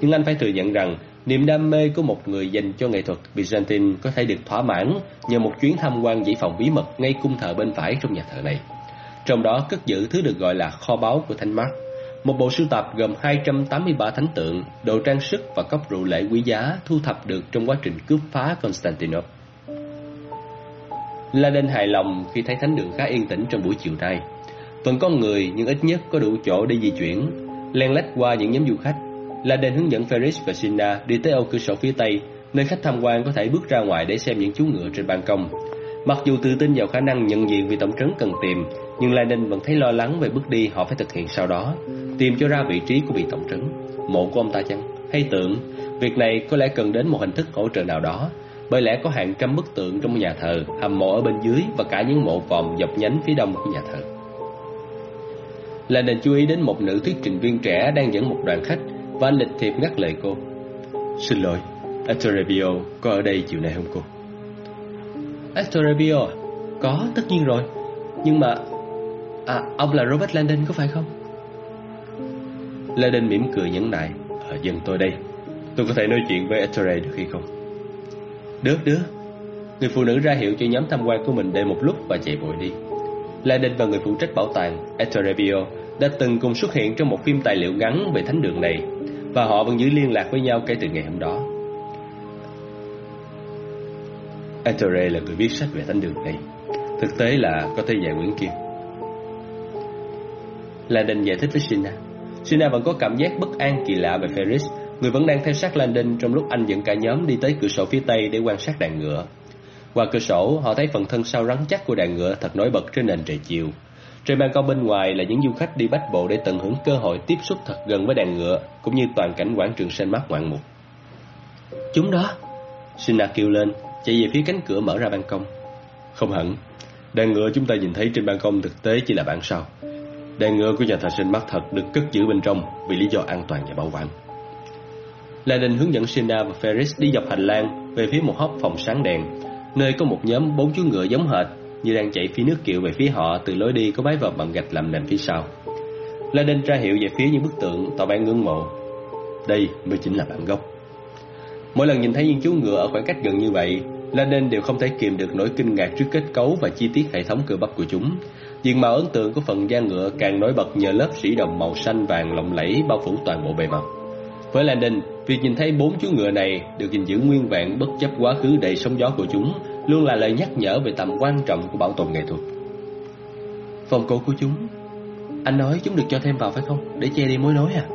Nhưng anh phải thừa nhận rằng niềm đam mê của một người dành cho nghệ thuật Byzantine có thể được thỏa mãn nhờ một chuyến tham quan dãy phòng bí mật ngay cung thờ bên phải trong nhà thờ này. Trong đó cất giữ thứ được gọi là kho báu của Thánh Mark, một bộ sưu tập gồm 283 thánh tượng, đồ trang sức và cốc rượu lễ quý giá thu thập được trong quá trình cướp phá Constantinople. Laden hài lòng khi thấy thánh đường khá yên tĩnh trong buổi chiều nay. Vẫn có người nhưng ít nhất có đủ chỗ để di chuyển. Len lách qua những nhóm du khách, Laden hướng dẫn Ferris và Sina đi tới ô cửa sổ phía tây, nơi khách tham quan có thể bước ra ngoài để xem những chú ngựa trên ban công. Mặc dù tự tin vào khả năng nhận diện vị tổng trấn cần tìm, nhưng Laden vẫn thấy lo lắng về bước đi họ phải thực hiện sau đó, tìm cho ra vị trí của vị tổng trấn, mộ của ông ta chăng, hay tượng. Việc này có lẽ cần đến một hình thức hỗ trợ nào đó, bởi lẽ có hàng trăm bức tượng trong nhà thờ, hầm mộ ở bên dưới và cả những mộ vòm dọc nhánh phía đông của nhà thờ Lai Ninh chú ý đến một nữ thuyết trình viên trẻ đang dẫn một đoàn khách và anh lịch thiệp ngắt lời cô. Xin lỗi, Atorebio có ở đây chiều nay không cô? Atorebio Có, tất nhiên rồi. Nhưng mà... À, ông là Robert Landon có phải không? Landon mỉm cười nhẫn nại. Ờ, dân tôi đây. Tôi có thể nói chuyện với Ettore được hay không? Được, được. Người phụ nữ ra hiệu cho nhóm tham quan của mình đợi một lúc và chạy vội đi. Landon và người phụ trách bảo tàng Eterebio đã từng cùng xuất hiện trong một phim tài liệu ngắn về thánh đường này và họ vẫn giữ liên lạc với nhau kể từ ngày hôm đó. Ettore là người viết sách về thánh đường này. Thực tế là có thể giải Nguyễn Kim. Landon giải thích với Sina. Sina vẫn có cảm giác bất an kỳ lạ về Ferris, người vẫn đang theo sát Landon trong lúc anh dẫn cả nhóm đi tới cửa sổ phía tây để quan sát đàn ngựa. Qua cửa sổ, họ thấy phần thân sau rắn chắc của đàn ngựa thật nổi bật trên nền trời chiều. Trên ban công bên ngoài là những du khách đi bách bộ để tận hưởng cơ hội tiếp xúc thật gần với đàn ngựa, cũng như toàn cảnh quảng trường Saint Mark ngoạn mục. Chúng đó! Sina kêu lên, chạy về phía cánh cửa mở ra ban công. Không hẳn, đàn ngựa chúng ta nhìn thấy trên ban công thực tế chỉ là bản sao. Đàn ngựa của nhà thờ sinh mắt thật được cất giữ bên trong vì lý do an toàn và bảo quản. Landon hướng dẫn Sina và Ferris đi dọc hành lang về phía một hốc phòng sáng đèn, nơi có một nhóm bốn chú ngựa giống hệt như đang chạy phía nước kiệu về phía họ từ lối đi có mái vòm bằng gạch làm nền phía sau. Landon ra hiệu về phía những bức tượng tỏ vẻ ngưỡng mộ. Đây mới chính là bản gốc. Mỗi lần nhìn thấy những chú ngựa ở khoảng cách gần như vậy, Landon đều không thể kiềm được nỗi kinh ngạc trước kết cấu và chi tiết hệ thống cơ bắp của chúng. Diện mạo ấn tượng của phần da ngựa càng nổi bật nhờ lớp sỉ đồng màu xanh vàng lộng lẫy bao phủ toàn bộ bề mặt. Với Landon, việc nhìn thấy bốn chú ngựa này được gìn giữ nguyên vẹn bất chấp quá khứ đầy sóng gió của chúng luôn là lời nhắc nhở về tầm quan trọng của bảo tồn nghệ thuật. Phòng cổ của chúng, anh nói chúng được cho thêm vào phải không, để che đi mối nối à?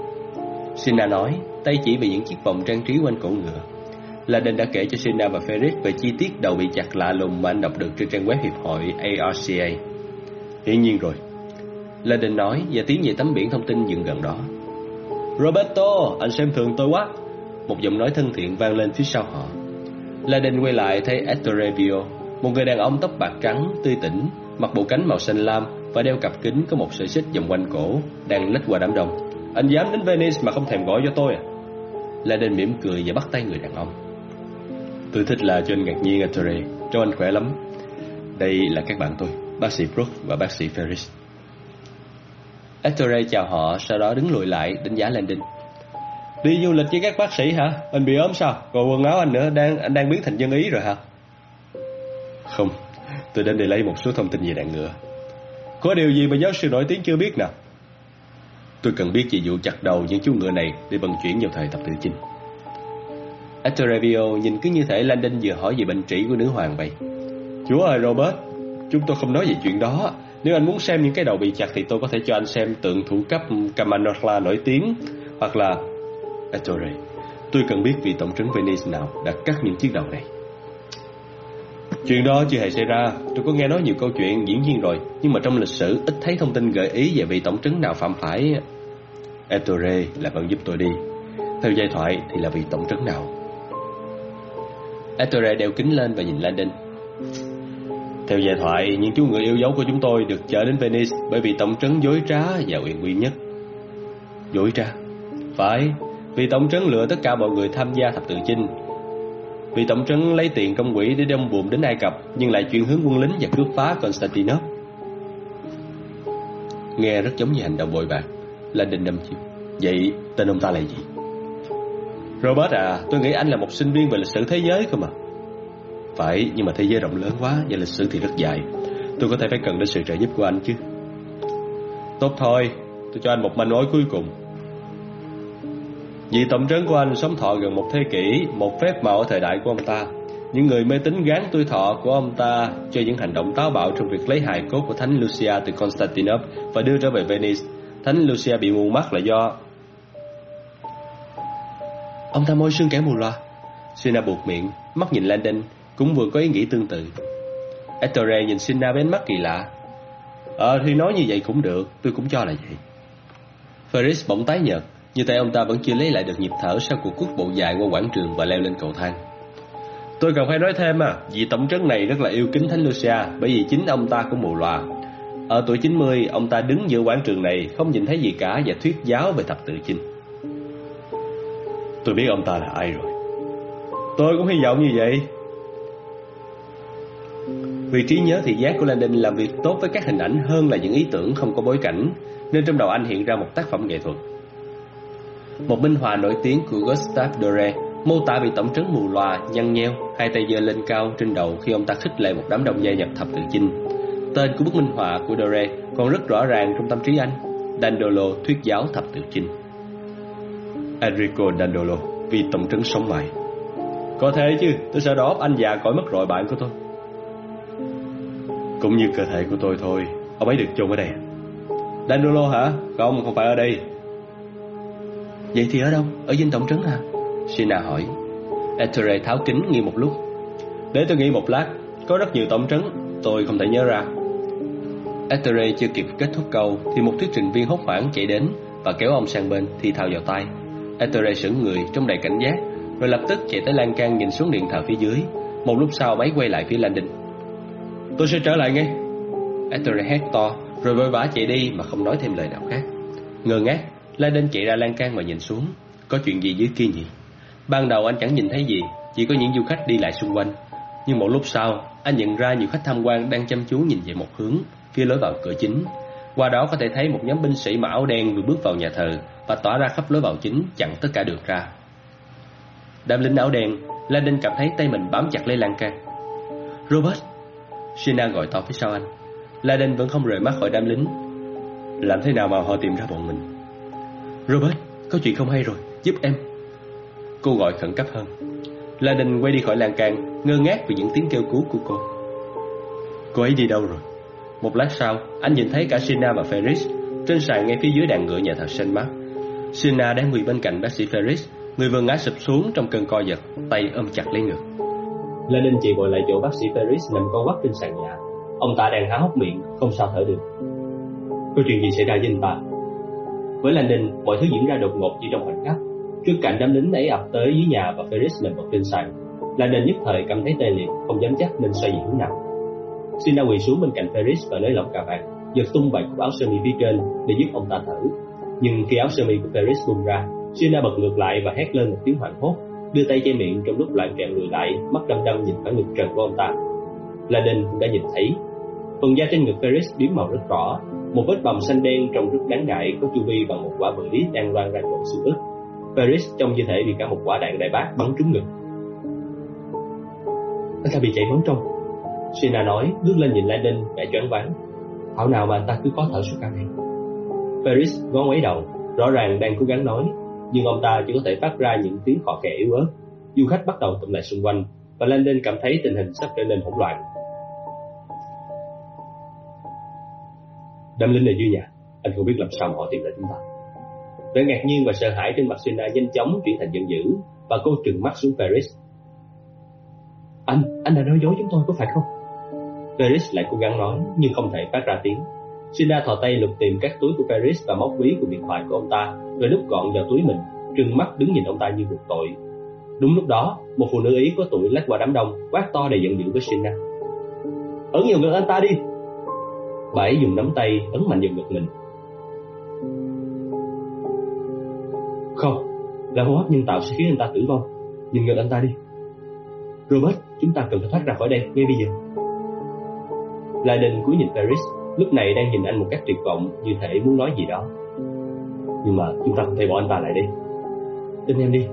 Sina nói, tay chỉ về những chiếc vòng trang trí quanh cổ ngựa. Laden đã kể cho Sina và Ferris về chi tiết đầu bị chặt lạ lùng mà anh đọc được trên trang web hiệp hội ARCA. Hiển nhiên rồi. Laden nói và tiến về tấm biển thông tin dựng gần đó. Roberto, anh xem thường tôi quá. Một giọng nói thân thiện vang lên phía sau họ. Laden quay lại thấy Estorevio, một người đàn ông tóc bạc trắng, tươi tỉnh, mặc bộ cánh màu xanh lam và đeo cặp kính có một sợi xích vòng quanh cổ, đang lách qua đám đông. Anh dám đến Venice mà không thèm gọi cho tôi à? Laden mỉm cười và bắt tay người đàn ông. Tôi thích là cho anh ngạc nhiên Ettore, cho anh khỏe lắm. Đây là các bạn tôi, bác sĩ Brooke và bác sĩ Ferris. Ettore chào họ, sau đó đứng lùi lại, đánh giá Landon. Đi du lịch với các bác sĩ hả? Anh bị ốm sao? Còn quần áo anh nữa, đang anh đang biến thành dân ý rồi hả? Không, tôi đến để lấy một số thông tin về đàn ngựa. Có điều gì mà giáo sư nổi tiếng chưa biết nào? Tôi cần biết về vụ chặt đầu những chú ngựa này để vận chuyển vào thời tập tự chinh. Eterevio nhìn cứ như thể Landon vừa hỏi về bệnh trĩ của nữ hoàng vậy. Chúa ơi Robert, chúng tôi không nói về chuyện đó. Nếu anh muốn xem những cái đầu bị chặt thì tôi có thể cho anh xem tượng thủ cấp Camanotla nổi tiếng hoặc là Ettore, tôi cần biết vị tổng trấn Venice nào đã cắt những chiếc đầu này. Chuyện đó chưa hề xảy ra, tôi có nghe nói nhiều câu chuyện diễn viên rồi, nhưng mà trong lịch sử ít thấy thông tin gợi ý về vị tổng trấn nào phạm phải. Ettore là bạn giúp tôi đi. Theo giai thoại thì là vị tổng trấn nào? Ettore đeo kính lên và nhìn Landon. Theo giai thoại, những chú người yêu dấu của chúng tôi được chở đến Venice bởi vì tổng trấn dối trá và quyền quy nhất. Dối trá? Phải, vì tổng trấn lựa tất cả mọi người tham gia thập tự chinh. Vì tổng trấn lấy tiền công quỹ để đông buồm đến Ai Cập, nhưng lại chuyển hướng quân lính và cướp phá Constantinople. Nghe rất giống như hành động bội bạc, là đình đâm chiêu. Vậy tên ông ta là gì? Robert à, tôi nghĩ anh là một sinh viên về lịch sử thế giới cơ mà. Phải, nhưng mà thế giới rộng lớn quá và lịch sử thì rất dài. Tôi có thể phải cần đến sự trợ giúp của anh chứ. Tốt thôi, tôi cho anh một manh mối cuối cùng. Vì tổng trấn của anh sống thọ gần một thế kỷ, một phép màu ở thời đại của ông ta. Những người mê tín gán tuổi thọ của ông ta cho những hành động táo bạo trong việc lấy hài cốt của Thánh Lucia từ Constantinople và đưa trở về Venice. Thánh Lucia bị mù mắt là do... Ông ta môi sương kẻ mù loa. Sina buộc miệng, mắt nhìn Landon, cũng vừa có ý nghĩ tương tự. Ettore nhìn Sina với ánh mắt kỳ lạ. Ờ thì nói như vậy cũng được, tôi cũng cho là vậy. Ferris bỗng tái nhợt, như tay ông ta vẫn chưa lấy lại được nhịp thở sau cuộc cuốc bộ dài qua quảng trường và leo lên cầu thang. Tôi cần phải nói thêm à, vị tổng trấn này rất là yêu kính Thánh Lucia bởi vì chính ông ta cũng mù loà. Ở tuổi 90, ông ta đứng giữa quảng trường này không nhìn thấy gì cả và thuyết giáo về thập tự chinh. Tôi biết ông ta là ai rồi. Tôi cũng hy vọng như vậy. Vì trí nhớ thị giác của Landon làm việc tốt với các hình ảnh hơn là những ý tưởng không có bối cảnh, nên trong đầu anh hiện ra một tác phẩm nghệ thuật. Một minh họa nổi tiếng của Gustave Doré mô tả vị tổng trấn mù loà, nhăn nheo, hai tay giơ lên cao trên đầu khi ông ta khích lệ một đám đông gia nhập thập tự chinh. tên của bức minh họa của Dore còn rất rõ ràng trong tâm trí anh. Dandolo thuyết giáo thập tự chinh. Enrico Dandolo, vì tổng trấn sống mãi. Có thể chứ, tôi sợ đó anh già cõi mất rồi bạn của tôi. Cũng như cơ thể của tôi thôi, ông ấy được chôn ở đây. Dandolo hả? Không, không phải ở đây. Vậy thì ở đâu? Ở dinh tổng trấn à? Sina hỏi. Ettore tháo kính nghi một lúc. Để tôi nghĩ một lát, có rất nhiều tổng trấn, tôi không thể nhớ ra. Ettore chưa kịp kết thúc câu thì một thuyết trình viên hốt hoảng chạy đến và kéo ông sang bên thì thào vào tay. Ettore sững người trong đầy cảnh giác rồi lập tức chạy tới lan can nhìn xuống điện thờ phía dưới. Một lúc sau máy quay lại phía landing Tôi sẽ trở lại ngay. Ettore hét to rồi vội vã chạy đi mà không nói thêm lời nào khác. Ngờ ngác, Landon chạy ra lan can mà nhìn xuống. Có chuyện gì dưới kia nhỉ? Ban đầu anh chẳng nhìn thấy gì, chỉ có những du khách đi lại xung quanh. Nhưng một lúc sau, anh nhận ra nhiều khách tham quan đang chăm chú nhìn về một hướng, phía lối vào cửa chính. Qua đó có thể thấy một nhóm binh sĩ mặc áo đen vừa bước vào nhà thờ và tỏa ra khắp lối vào chính chặn tất cả đường ra. Đám lính áo đen, Landon cảm thấy tay mình bám chặt lấy lan can. Robert! Sina gọi to phía sau anh. Landon vẫn không rời mắt khỏi đám lính. Làm thế nào mà họ tìm ra bọn mình? Robert, có chuyện không hay rồi, giúp em. Cô gọi khẩn cấp hơn. Landon quay đi khỏi lan can, ngơ ngác vì những tiếng kêu cứu của cô. Cô ấy đi đâu rồi? Một lát sau, anh nhìn thấy cả Sina và Ferris trên sàn ngay phía dưới đàn ngựa nhà thờ Saint Mark. Sina đang ngồi bên cạnh bác sĩ Ferris, người vừa ngã sụp xuống trong cơn co giật, tay ôm chặt lấy ngực. Lenin chỉ vội lại chỗ bác sĩ Ferris nằm co quắp trên sàn nhà. Ông ta đang há hốc miệng, không sao thở được. Có chuyện gì xảy ra với anh ta? Với Lenin, mọi thứ diễn ra đột ngột như trong khoảnh khắc. Trước cảnh đám lính ấy ập tới dưới nhà và Ferris nằm vật trên sàn, Lenin nhất thời cảm thấy tê liệt, không dám chắc nên xoay gì hướng nào. Sina quỳ xuống bên cạnh Ferris và lấy lỏng cà vạt, giật tung vài cúc áo sơ mi phía trên để giúp ông ta thở. Nhưng khi áo sơ mi của Paris bung ra, Sina bật ngược lại và hét lên một tiếng hoảng hốt, đưa tay che miệng trong lúc lại trẹo người lại, mắt đăm đăm nhìn phải ngực trần của ông ta. Laden cũng đã nhìn thấy. Phần da trên ngực Paris biến màu rất rõ, một vết bầm xanh đen trông rất đáng ngại có chu vi bằng một quả bự lý đang loang ra chỗ xương ức. Paris trông như thể bị cả một quả đạn đại bác bắn trúng ngực. Anh ta bị chảy máu trong. Sina nói, bước lên nhìn Laden vẻ choáng váng. Thảo nào mà anh ta cứ có thở suốt cả ngày. Ferris ngó ngoáy đầu, rõ ràng đang cố gắng nói, nhưng ông ta chỉ có thể phát ra những tiếng khò khè yếu ớt. Du khách bắt đầu tụm lại xung quanh, và Landon cảm thấy tình hình sắp trở nên hỗn loạn. Đâm linh là duy nhà, anh không biết làm sao họ tìm lại chúng ta. Vẻ ngạc nhiên và sợ hãi trên mặt Sina nhanh chóng chuyển thành giận dữ, và cô trừng mắt xuống Ferris. Anh, anh đã nói dối chúng tôi có phải không? Ferris lại cố gắng nói, nhưng không thể phát ra tiếng. Sina thò tay lục tìm các túi của Paris và móc ví của điện thoại của ông ta, rồi lúc gọn vào túi mình, trừng mắt đứng nhìn ông ta như buộc tội. Đúng lúc đó, một phụ nữ Ý có tuổi lách qua đám đông, quát to đầy giận dữ với Sina. Ấn nhiều ngực anh ta đi! Bà ấy dùng nắm tay ấn mạnh vào ngực mình. Không, là hô hấp nhân tạo sẽ khiến anh ta tử vong. Nhìn ngực anh ta đi. Robert, chúng ta cần phải thoát ra khỏi đây ngay bây giờ. Laden cúi nhìn Paris, lúc này đang nhìn anh một cách tuyệt vọng, như thể muốn nói gì đó. Nhưng mà chúng ta không thể bỏ anh ta lại đi. Tin em đi,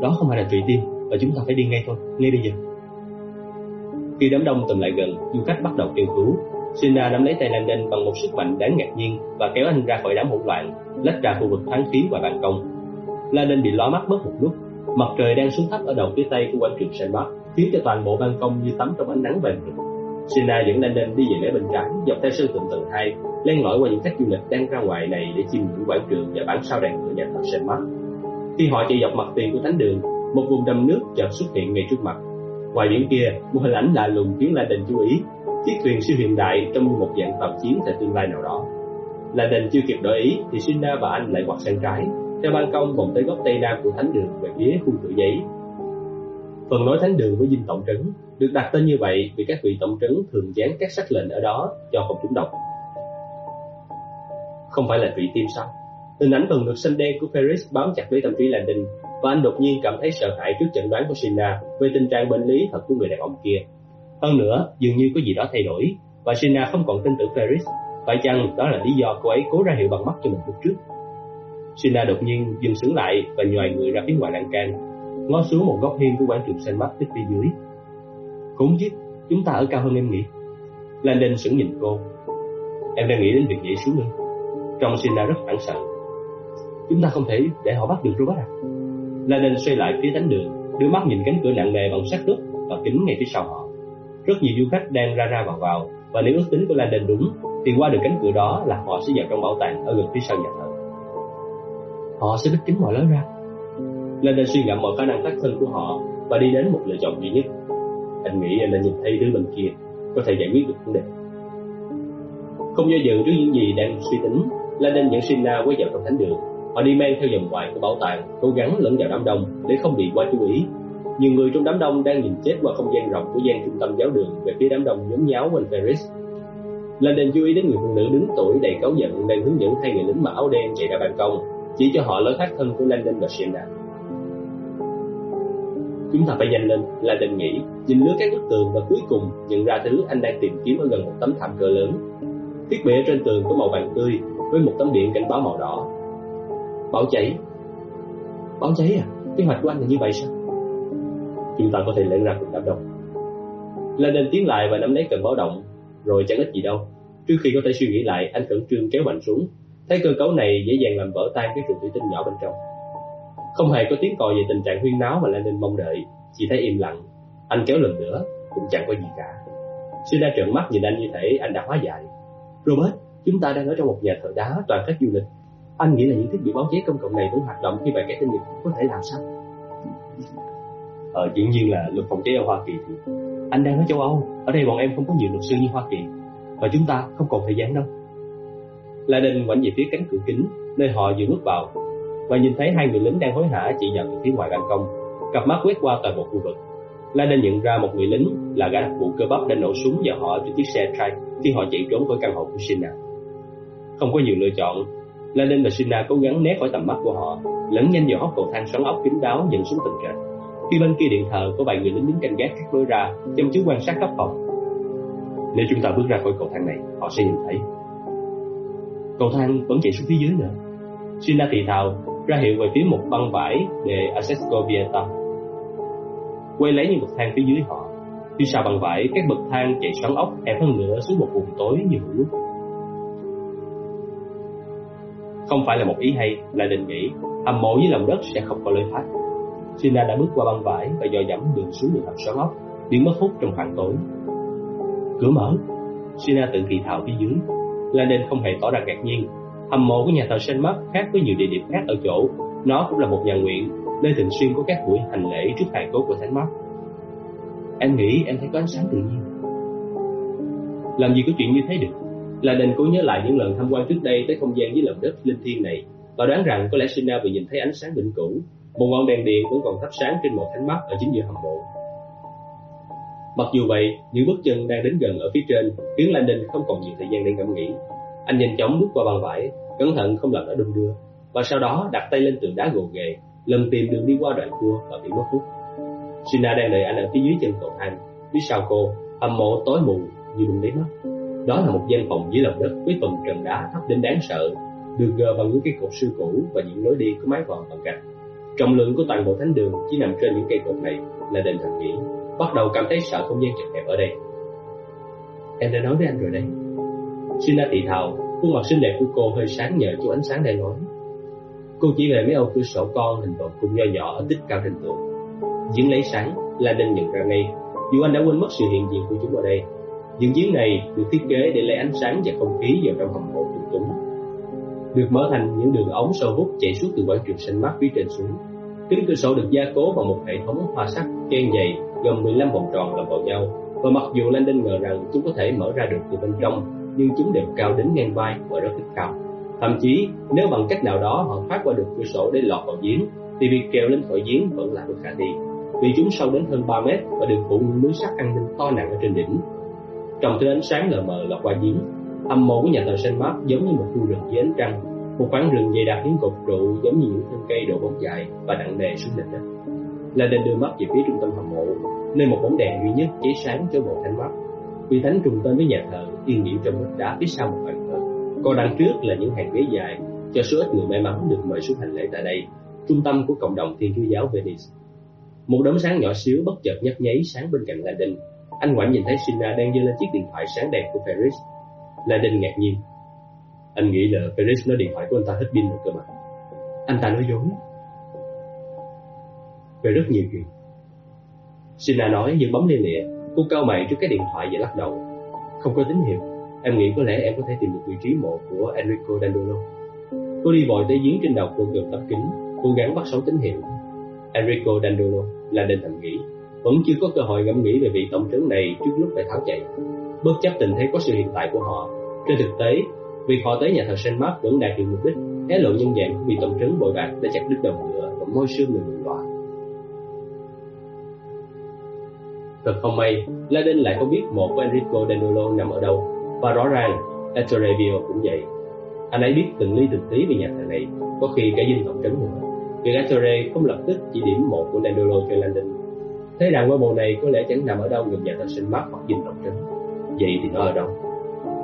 đó không phải là tùy tim và chúng ta phải đi ngay thôi, ngay bây giờ. Khi đám đông tụm lại gần, du khách bắt đầu kêu cứu. Sina nắm lấy tay Landon bằng một sức mạnh đáng ngạc nhiên và kéo anh ra khỏi đám hỗn loạn, lách ra khu vực thoáng khí ngoài ban công. Landon bị lóa mắt mất một lúc. Mặt trời đang xuống thấp ở đầu phía tây của quảng trường Saint Mark, khiến cho toàn bộ ban công như tắm trong ánh nắng vàng rực. Sina dẫn Landon đi về lễ bên trái, dọc theo sân thượng tầng 2, len lỏi qua những khách du lịch đang ra ngoài này để chiêm ngưỡng quảng trường và bản sao đèn của nhà thờ Saint Mark. Khi họ chạy dọc mặt tiền của thánh đường, một vùng đầm nước chợt xuất hiện ngay trước mặt. Ngoài biển kia, một hình ảnh lạ lùng khiến Landon chú ý. Chiếc thuyền siêu hiện đại trông như một dạng tàu chiến tại tương lai nào đó. Lan Đen chưa kịp đổi ý thì Sina và anh lại quạt sang trái, theo ban công vòng tới góc tây nam của thánh đường về phía khu cửa giấy. Phần nối thánh đường với dinh tổng trấn được đặt tên như vậy vì các vị tổng trấn thường dán các sắc lệnh ở đó cho không chúng đọc. Không phải là vị tim sao? Hình ảnh phần ngực xanh đen của Ferris bám chặt lấy tâm trí Landon và anh đột nhiên cảm thấy sợ hãi trước chẩn đoán của Sina về tình trạng bệnh lý thật của người đàn ông kia. Hơn nữa, dường như có gì đó thay đổi và Sina không còn tin tưởng Ferris. Phải chăng đó là lý do cô ấy cố ra hiệu bằng mắt cho mình lúc trước? Sina đột nhiên dừng sững lại và nhòi người ra phía ngoài lan can, ngó xuống một góc hiên của quảng trường Saint Mark phía dưới. Khốn chứ, chúng ta ở cao hơn em nghĩ. Landon sững nhìn cô. Em đang nghĩ đến việc nhảy xuống nữa. Trong Sina rất hoảng sợ. Chúng ta không thể để họ bắt được Robert à? Landon xoay lại phía thánh đường, đưa mắt nhìn cánh cửa nặng nề bằng sắt đúc và kính ngay phía sau họ. Rất nhiều du khách đang ra ra vào vào, và nếu ước tính của Landon đúng, thì qua được cánh cửa đó là họ sẽ vào trong bảo tàng ở gần phía sau nhà thờ. Họ sẽ bích kính mọi lối ra. Landon suy ngẫm mọi khả năng tác thân của họ và đi đến một lựa chọn duy nhất. Anh nghĩ anh đã nhìn thấy đứa bên kia có thể giải quyết được vấn đề. Không do dự trước những gì đang suy tính, Landon dẫn Sina quay vào trong thánh đường. Họ đi men theo vòng ngoài của bảo tàng, cố gắng lẫn vào đám đông để không bị quá chú ý. Nhiều người trong đám đông đang nhìn chết qua không gian rộng của gian trung tâm giáo đường về phía đám đông nhốn nháo quanh Paris. Landon chú ý đến người phụ nữ đứng tuổi đầy cáu giận đang hướng dẫn hai người lính mặc áo đen chạy ra ban công, chỉ cho họ lối thoát thân của Landon và Sina. Chúng ta phải nhanh lên, là đình nghĩ, nhìn lướt các bức tường và cuối cùng nhận ra thứ anh đang tìm kiếm ở gần một tấm thảm cỡ lớn. Thiết bị ở trên tường có màu vàng tươi với một tấm điện cảnh báo màu đỏ. Báo cháy. Báo cháy à? Kế hoạch của anh là như vậy sao? Chúng ta có thể lẻn ra cuộc đám đông. Landon tiến lại và nắm lấy cần báo động, rồi chẳng ít gì đâu. Trước khi có thể suy nghĩ lại, anh khẩn trương kéo mạnh xuống. Thấy cơ cấu này dễ dàng làm vỡ tan cái trụ thủy tinh nhỏ bên trong. Không hề có tiếng còi về tình trạng huyên náo mà Landon mong đợi, chỉ thấy im lặng. Anh kéo lần nữa, cũng chẳng có gì cả. Sina trợn mắt nhìn anh như thể anh đã hóa dại. Robert, chúng ta đang ở trong một nhà thờ đá toàn khách du lịch. Anh nghĩ là những thiết bị báo cháy công cộng này vẫn hoạt động khi vài kẻ tinh nghiệp có thể làm sao? Ờ, dĩ nhiên là luật phòng cháy ở Hoa Kỳ thì anh đang ở châu Âu, ở đây bọn em không có nhiều luật sư như Hoa Kỳ, và chúng ta không còn thời gian đâu. La Đinh ngoảnh về phía cánh cửa kính, nơi họ vừa bước vào, và nhìn thấy hai người lính đang hối hả chỉ vào từ phía ngoài ban công. Cặp mắt quét qua toàn bộ khu vực. La Đinh nhận ra một người lính là gã đặc vụ cơ bắp đã nổ súng vào họ trên chiếc xe trai khi họ chạy trốn khỏi căn hộ của Sina. Không có nhiều lựa chọn, La Đinh và Sina cố gắng né khỏi tầm mắt của họ, lẫn nhanh vào hốc cầu thang xoắn ốc kín đáo dẫn xuống tầng trệt. Khi bên kia điện thờ có vài người lính đứng canh gác các lối ra, chăm chú quan sát khắp phòng. Nếu chúng ta bước ra khỏi cầu thang này, họ sẽ nhìn thấy. Cầu thang vẫn chạy xuống phía dưới nữa. Sina thì thào, ra hiệu về phía một băng vải để Asesco Vieta. Quay lấy những bậc thang phía dưới họ. Phía sau băng vải, các bậc thang chạy xoắn ốc hẹp hơn nữa xuống một vùng tối như một lúc. Không phải là một ý hay, là định nghĩ hầm mộ dưới lòng đất sẽ không có lối thoát. Sina đã bước qua băng vải và dò dẫm đường xuống đường hầm xoắn ốc, biến mất hút trong khoảng tối. Cửa mở, Sina tự kỳ thào phía dưới. Landon không hề tỏ ra ngạc nhiên. Hầm mộ của nhà thờ Saint Mark khác với nhiều địa điểm khác ở chỗ, nó cũng là một nhà nguyện, nơi thường xuyên có các buổi hành lễ trước hài cốt của Thánh Mark. Em nghĩ em thấy có ánh sáng tự nhiên. Làm gì có chuyện như thế được? Landon cố nhớ lại những lần tham quan trước đây tới không gian dưới lòng đất linh thiêng này và đoán rằng có lẽ Sina vừa nhìn thấy ánh sáng vĩnh cửu một ngọn đèn điện vẫn còn thắp sáng trên một thánh mắt ở chính giữa hầm mộ. Mặc dù vậy, những bước chân đang đến gần ở phía trên khiến Landon không còn nhiều thời gian để ngẫm nghĩ. Anh nhanh chóng bước qua băng vải, cẩn thận không làm nó đung đưa, và sau đó đặt tay lên tường đá gồ ghề, lần tìm đường đi qua đoạn cua và bị mất hút. Sina đang đợi anh ở phía dưới chân cầu thang. Phía sau cô, hầm mộ tối mù như đụng lấy mắt. Đó là một gian phòng dưới lòng đất với tầng trần đá thấp đến đáng sợ, được gờ bằng những cây cột sư cũ và những lối đi có mái vòm bằng gạch. Trọng lượng của toàn bộ thánh đường chỉ nằm trên những cây cột này là đền thằng nghĩ bắt đầu cảm thấy sợ không gian chật hẹp ở đây. Em đã nói với anh rồi đây. Sina thị thào, khuôn mặt xinh đẹp của cô hơi sáng nhờ chút ánh sáng đang nói. Cô chỉ về mấy ô cửa sổ con hình vòng cung nho nhỏ ở tích cao trên tường. Giếng lấy sáng, là nên nhận ra ngay, dù anh đã quên mất sự hiện diện của chúng ở đây. Những giếng này được thiết kế để lấy ánh sáng và không khí vào trong hầm mộ của túng được mở thành những đường ống sâu hút chạy suốt từ quảng trường xanh mát phía trên xuống. Kính cửa sổ được gia cố bằng một hệ thống hoa sắt ken dày gồm 15 vòng tròn lồng vào nhau và mặc dù Landon ngờ rằng chúng có thể mở ra được từ bên trong nhưng chúng đều cao đến ngang vai và rất thích cao. Thậm chí nếu bằng cách nào đó họ thoát qua được cửa sổ để lọt vào giếng thì việc trèo lên khỏi giếng vẫn là bất khả thi vì chúng sâu đến hơn 3 mét và được phủ những lưới sắt an ninh to nặng ở trên đỉnh. Trong thứ ánh sáng lờ mờ lọt qua giếng, âm mộ của nhà thờ Saint Mark giống như một khu rừng dưới ánh trăng một khoảng rừng dày đặc những cột trụ giống như những thân cây đổ bóng dài và nặng nề xuống nền đất. Là đền đưa mắt về phía trung tâm hầm mộ, nơi một bóng đèn duy nhất cháy sáng cho bộ thánh mắt. Vị thánh trùng tên với nhà thờ yên nghỉ trong đất đá phía sau một bàn thờ. Còn đằng trước là những hàng ghế dài cho số ít người may mắn được mời xuống hành lễ tại đây, trung tâm của cộng đồng Thiên Chúa giáo Venice. Một đốm sáng nhỏ xíu bất chợt nhấp nháy sáng bên cạnh Landon. anh ngoảnh nhìn thấy Sina đang giơ lên chiếc điện thoại sáng đèn của Paris. Landon ngạc nhiên. Anh nghĩ là Paris nói điện thoại của anh ta hết pin rồi cơ mà. Anh ta nói dối. Về rất nhiều chuyện. Sina nói nhưng bấm lia lịa. Cô cao mày trước cái điện thoại và lắc đầu. Không có tín hiệu. Em nghĩ có lẽ em có thể tìm được vị trí mộ của Enrico Dandolo. Cô đi vội tới giếng trên đầu cô gần tấm kính, cố gắng bắt sóng tín hiệu. Enrico Dandolo là đền thầm nghĩ, vẫn chưa có cơ hội ngẫm nghĩ về vị tổng trấn này trước lúc phải tháo chạy. Bất chấp tình thế có sự hiện tại của họ, trên thực tế, việc họ tới nhà thờ Saint Mark vẫn đạt được mục đích, hé lộ nhân dạng của vị tổng trấn bội bạc đã chặt đứt đầu ngựa và môi xương người người loạn. Thật không may, Laden lại không biết một của Enrico Danilo nằm ở đâu, và rõ ràng Etorevio cũng vậy. Anh ấy biết từng ly từng tí về nhà thờ này, có khi cả dinh tổng trấn nữa. Việc Ettore không lập tức chỉ điểm một của Dandolo cho Landon. Thế rằng ngôi mộ này có lẽ chẳng nằm ở đâu gần nhà thờ Saint Mark hoặc dinh tổng trấn. Vậy thì nó ở đâu?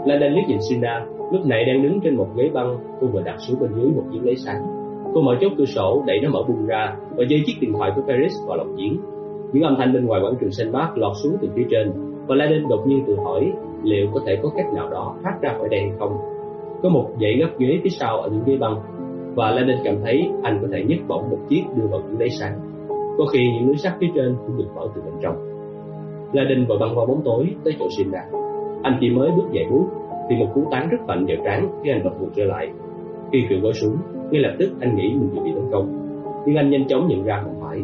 Landon liếc nhìn Sina, lúc này đang đứng trên một ghế băng, cô vừa đặt xuống bên dưới một chiếc lấy sáng. Cô mở chốt cửa sổ, đẩy nó mở bung ra và dây chiếc điện thoại của Paris vào lòng giếng. Những âm thanh bên ngoài quảng trường Saint Mark lọt xuống từ phía trên, và Laden đột nhiên tự hỏi liệu có thể có cách nào đó thoát ra khỏi đây hay không. Có một dãy gấp ghế phía sau ở những ghế băng, và Laden cảm thấy anh có thể nhấc bổng một chiếc đưa vào những đáy sáng. Có khi những lưới sắt phía trên cũng được mở từ bên trong. Laden vội băng qua bóng tối tới chỗ Sina. Anh chỉ mới bước vài bước thì một cú tán rất mạnh vào trán khi anh bật ngược trở lại. Khi cười gói xuống, ngay lập tức anh nghĩ mình vừa bị tấn công, nhưng anh nhanh chóng nhận ra không phải.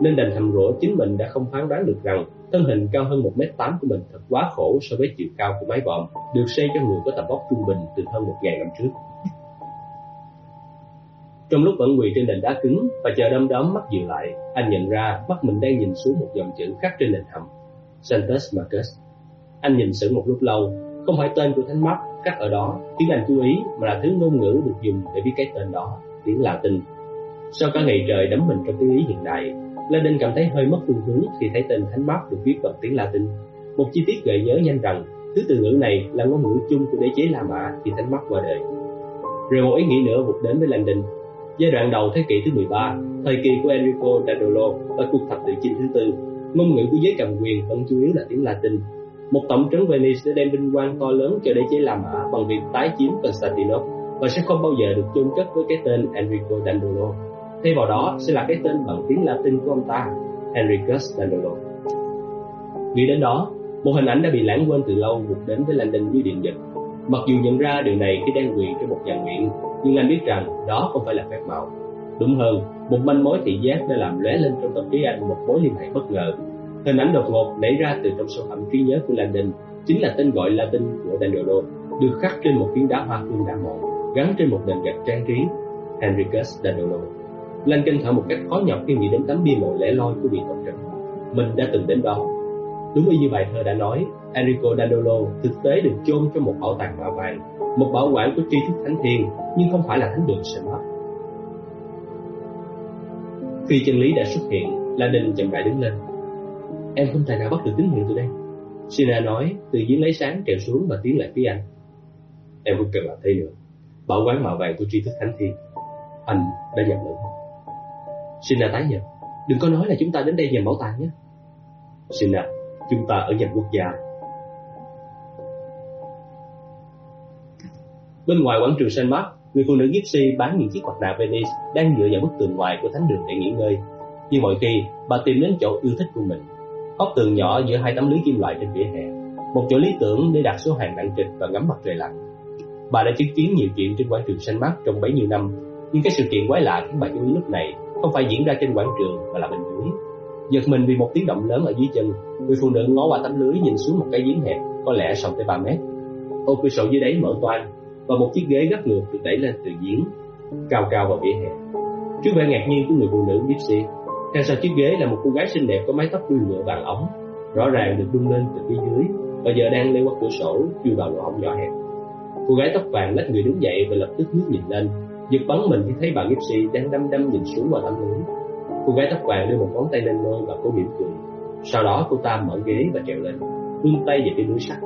Nên đành thầm rủa chính mình đã không phán đoán được rằng thân hình cao hơn 1m8 của mình thật quá khổ so với chiều cao của mái vòm được xây cho người có tầm vóc trung bình từ hơn 1.000 năm trước. Trong lúc vẫn quỳ trên nền đá cứng và chờ đom đóm mắt dừng lại, anh nhận ra mắt mình đang nhìn xuống một dòng chữ khắc trên nền hầm. Santos Marcus. Anh nhìn sững một lúc lâu, không phải tên của thánh mắt khắc ở đó tiếng anh chú ý mà là thứ ngôn ngữ được dùng để viết cái tên đó, tiếng Latin. Sau cả ngày trời đắm mình trong tiếng Ý hiện đại, Lenin cảm thấy hơi mất phương hướng khi thấy tên thánh mắt được viết bằng tiếng Latin. Một chi tiết gợi nhớ nhanh rằng thứ từ ngữ này là ngôn ngữ chung của đế chế La Mã khi thánh mắt qua đời. Rồi một ý nghĩ nữa vụt đến với Landon Giai đoạn đầu thế kỷ thứ 13, thời kỳ của Enrico Dandolo và cuộc thập tự chinh thứ tư, ngôn ngữ của giới cầm quyền vẫn chủ yếu là tiếng Latin. Một tổng trấn Venice đã đem vinh quang to lớn cho đế chế La Mã bằng việc tái chiếm Constantinople và sẽ không bao giờ được chôn cất với cái tên Enrico Dandolo. Thay vào đó sẽ là cái tên bằng tiếng Latin của ông ta, Henricus Dandolo. Nghĩ đến đó, một hình ảnh đã bị lãng quên từ lâu vụt đến với Landon như điện giật. Mặc dù nhận ra điều này khi đang quỳ trong một nhà nguyện, nhưng anh biết rằng đó không phải là phép màu. Đúng hơn, một manh mối thị giác đã làm lóe lên trong tâm trí anh một mối liên hệ bất ngờ. Hình ảnh đột ngột nảy ra từ trong sâu thẳm trí nhớ của Landon chính là tên gọi Latin của Dandolo, được khắc trên một phiến đá hoa cương đã mộ, gắn trên một nền gạch trang trí, Henricus Dandolo. Lan kinh thở một cách khó nhọc khi nghĩ đến tấm bia mộ lẻ loi của vị tổng trấn. Mình đã từng đến đó. Đúng như bài thơ đã nói, Enrico Dandolo thực tế được chôn trong một bảo tàng mạ vàng một bảo quản của tri thức thánh thiền, nhưng không phải là thánh đường sẽ mất. Khi chân lý đã xuất hiện la đình chậm rãi đứng lên. Em không thể nào bắt được tín hiệu từ đây sina nói từ giếng lấy sáng trèo xuống và tiến lại phía anh. Em không cần làm thế nữa. Bảo quán màu vàng của tri thức thánh thiên anh đã nhầm lẫn sina à, tái nhận đừng có nói là chúng ta đến đây nhằm bảo tàng nhé sina à, chúng ta ở nhằm quốc gia Bên ngoài quảng trường Saint Mark, người phụ nữ Gypsy bán những chiếc quạt đà Venice đang dựa vào bức tường ngoài của thánh đường để nghỉ ngơi. Như mọi khi, bà tìm đến chỗ yêu thích của mình. Góc tường nhỏ giữa hai tấm lưới kim loại trên vỉa hè, một chỗ lý tưởng để đặt số hàng nặng trịch và ngắm mặt trời lặn. Bà đã chứng kiến nhiều chuyện trên quảng trường Saint Mark trong bấy nhiêu năm, nhưng cái sự kiện quái lạ khiến bà chú ý lúc này không phải diễn ra trên quảng trường mà là bên dưới. Giật mình vì một tiếng động lớn ở dưới chân, người phụ nữ ngó qua tấm lưới nhìn xuống một cái giếng hẹp có lẽ sâu tới 3 mét. Ô cửa sổ dưới đáy mở toang và một chiếc ghế gấp ngược được đẩy lên từ giếng cao cao vào vỉa hè trước vẻ ngạc nhiên của người phụ nữ Gypsy theo sau chiếc ghế là một cô gái xinh đẹp có mái tóc đuôi ngựa vàng ống rõ ràng được đun lên từ phía dưới và giờ đang leo qua cửa sổ chui vào lỗ hổng nhỏ hẹp cô gái tóc vàng lách người đứng dậy và lập tức ngước nhìn lên giật bắn mình khi thấy bà Gypsy đang đăm đăm nhìn xuống vào tấm lưới cô gái tóc vàng đưa một ngón tay lên môi và cố mỉm cười. Sau đó cô ta mở ghế và trèo lên vươn tay về phía lưới sắt.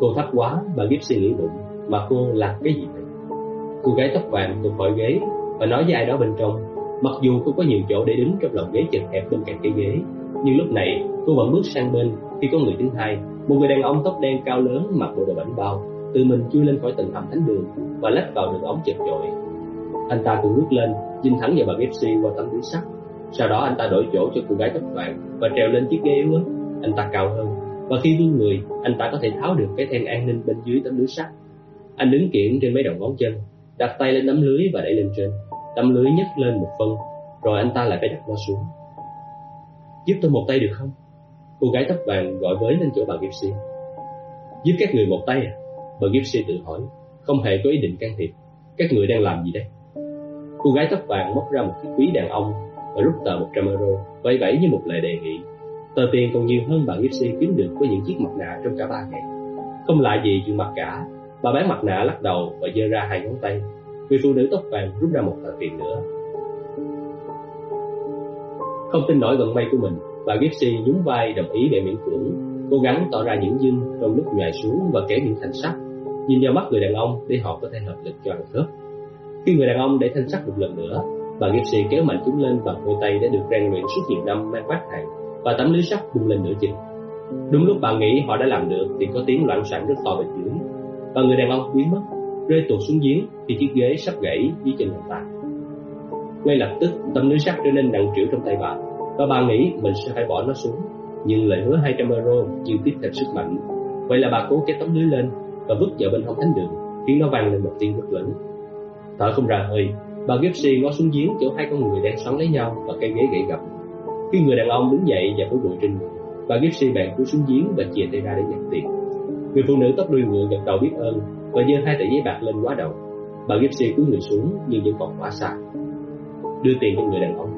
Cô thấp quá, bà Gypsy nghĩ bụng, mà cô làm cái gì vậy? Cô gái tóc vàng từ khỏi ghế và nói với ai đó bên trong, Mặc dù cô có nhiều chỗ để đứng trong lòng ghế chật hẹp bên cạnh cái ghế, nhưng lúc này cô vẫn bước sang bên khi có người thứ hai, một người đàn ông tóc đen cao lớn mặc bộ đồ bảnh bao, tự mình chui lên khỏi tầng hầm thánh đường và lách vào đường ống chật chội. Anh ta cũng bước lên, nhìn thẳng vào bà Pepsi qua tấm lưới sắt. Sau đó anh ta đổi chỗ cho cô gái tóc vàng và trèo lên chiếc ghế yếu ớt. Anh ta cao hơn, và khi vươn người, anh ta có thể tháo được cái then an ninh bên dưới tấm lưới sắt. Anh đứng kiển trên mấy đầu ngón chân, đặt tay lên tấm lưới và đẩy lên trên. Tấm lưới nhấc lên một phân, rồi anh ta lại phải đặt nó xuống. Giúp tôi một tay được không? Cô gái tóc vàng gọi với lên chỗ bà Gipsy. Giúp các người một tay à? Bà Gypsy tự hỏi, không hề có ý định can thiệp. Các người đang làm gì đây? Cô gái tóc vàng móc ra một chiếc quý đàn ông và rút tờ 100 euro, vẫy vẫy như một lời đề nghị. Tờ tiền còn nhiều hơn bà Gypsy kiếm được với những chiếc mặt nạ trong cả ba ngày. Không lại gì chuyện mặt cả, bà bán mặt nạ lắc đầu và giơ ra hai ngón tay. Người phụ nữ tóc vàng rút ra một tờ tiền nữa. Không tin nổi vận may của mình, bà Gypsy nhún vai đồng ý để miễn cưỡng, cố gắng tỏ ra những dưng trong lúc nhòi xuống và kể những thành sắc nhìn vào mắt người đàn ông để họ có thể hợp lực cho ăn khớp. Khi người đàn ông để thanh sắt một lần nữa, bà Gipsy kéo mạnh chúng lên bằng đôi tay đã được rèn luyện suốt nhiều năm mang vác hàng và tấm lưới sắt bung lên nửa chừng. Đúng lúc bà nghĩ họ đã làm được thì có tiếng loạn soạn rất to bên dưới và người đàn ông biến mất, rơi tuột xuống giếng thì chiếc ghế sắp gãy dưới chân bàn. ta. Ngay lập tức tấm lưới sắt trở nên nặng trĩu trong tay bà và bà nghĩ mình sẽ phải bỏ nó xuống nhưng lời hứa 200 euro chưa tiếp thêm sức mạnh vậy là bà cố kéo tấm lưới lên và vứt vào bên hông thánh đường, khiến nó vang lên một tiếng bất lớn thở không ra hơi, bà Gipsy ngó xuống giếng chỗ hai con người đang xoắn lấy nhau và cây ghế gãy gập. Khi người đàn ông đứng dậy và với bụi trên người bà Gipsy bèn cúi xuống giếng và chìa tay ra để nhận tiền. Người phụ nữ tóc đuôi ngựa gật đầu biết ơn và giơ hai tờ giấy bạc lên quá đầu. Bà Gipsy cúi người xuống nhưng vẫn còn quá xa. Đưa tiền cho người đàn ông.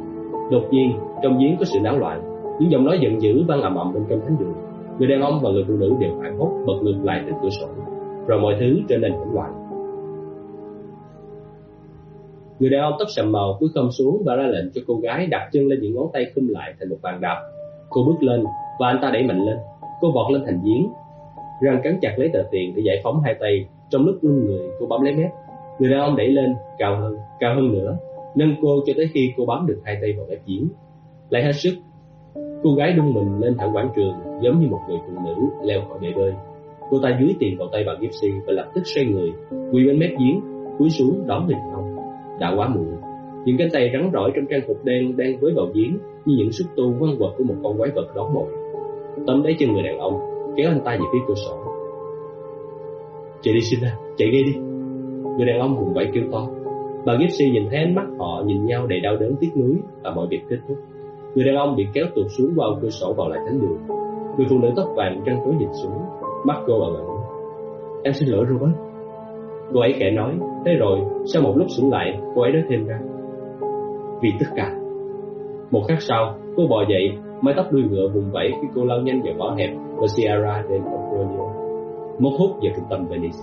Đột nhiên, trong giếng có sự náo loạn. Những giọng nói giận dữ vang ầm ầm bên trong thánh đường. Người đàn ông và người phụ nữ đều hoảng hốt, bật ngược lại từ cửa sổ rồi mọi thứ trở nên hỗn loạn. Người đàn ông tóc sầm màu cúi không xuống và ra lệnh cho cô gái đặt chân lên những ngón tay khum lại thành một bàn đạp. Cô bước lên và anh ta đẩy mạnh lên. Cô vọt lên thành giếng, răng cắn chặt lấy tờ tiền để giải phóng hai tay. Trong lúc vươn người, cô bấm lấy mép. Người đàn ông đẩy lên, cao hơn cao hơn nữa, nâng cô cho tới khi cô bám được hai tay vào mép giếng. Lại hết sức, cô gái đung mình lên thẳng quảng trường, giống như một người phụ nữ leo khỏi bể bơi cô ta dưới tiền vào tay bà Gipsy và lập tức xoay người quỳ bên mép giếng cúi xuống đón người đàn đã quá muộn những cái tay rắn rỏi trong trang phục đen đang với vào giếng như những xúc tu văng vật của một con quái vật đón mồi tóm lấy chân người đàn ông kéo anh ta về phía cửa sổ. Chạy đi xin chạy ngay đi. Người đàn ông vùng vẫy kêu to. Bà Gipsy nhìn thấy ánh mắt họ nhìn nhau đầy đau đớn tiếc nuối và mọi việc kết thúc. Người đàn ông bị kéo tuột xuống qua cửa sổ vào lại thánh đường. Người phụ nữ tóc vàng trăng tối nhìn xuống, mắt cô ẩn ẩn. Em xin lỗi Robert. Cô ấy khẽ nói, thế rồi sau một lúc sững lại, cô ấy nói thêm ra. Vì tất cả. Một khắc sau, cô bò dậy, mái tóc đuôi ngựa vùng vẫy khi cô lao nhanh vào ngõ hẹp của Sierra del Obrolio, một hút và trung tâm Venice.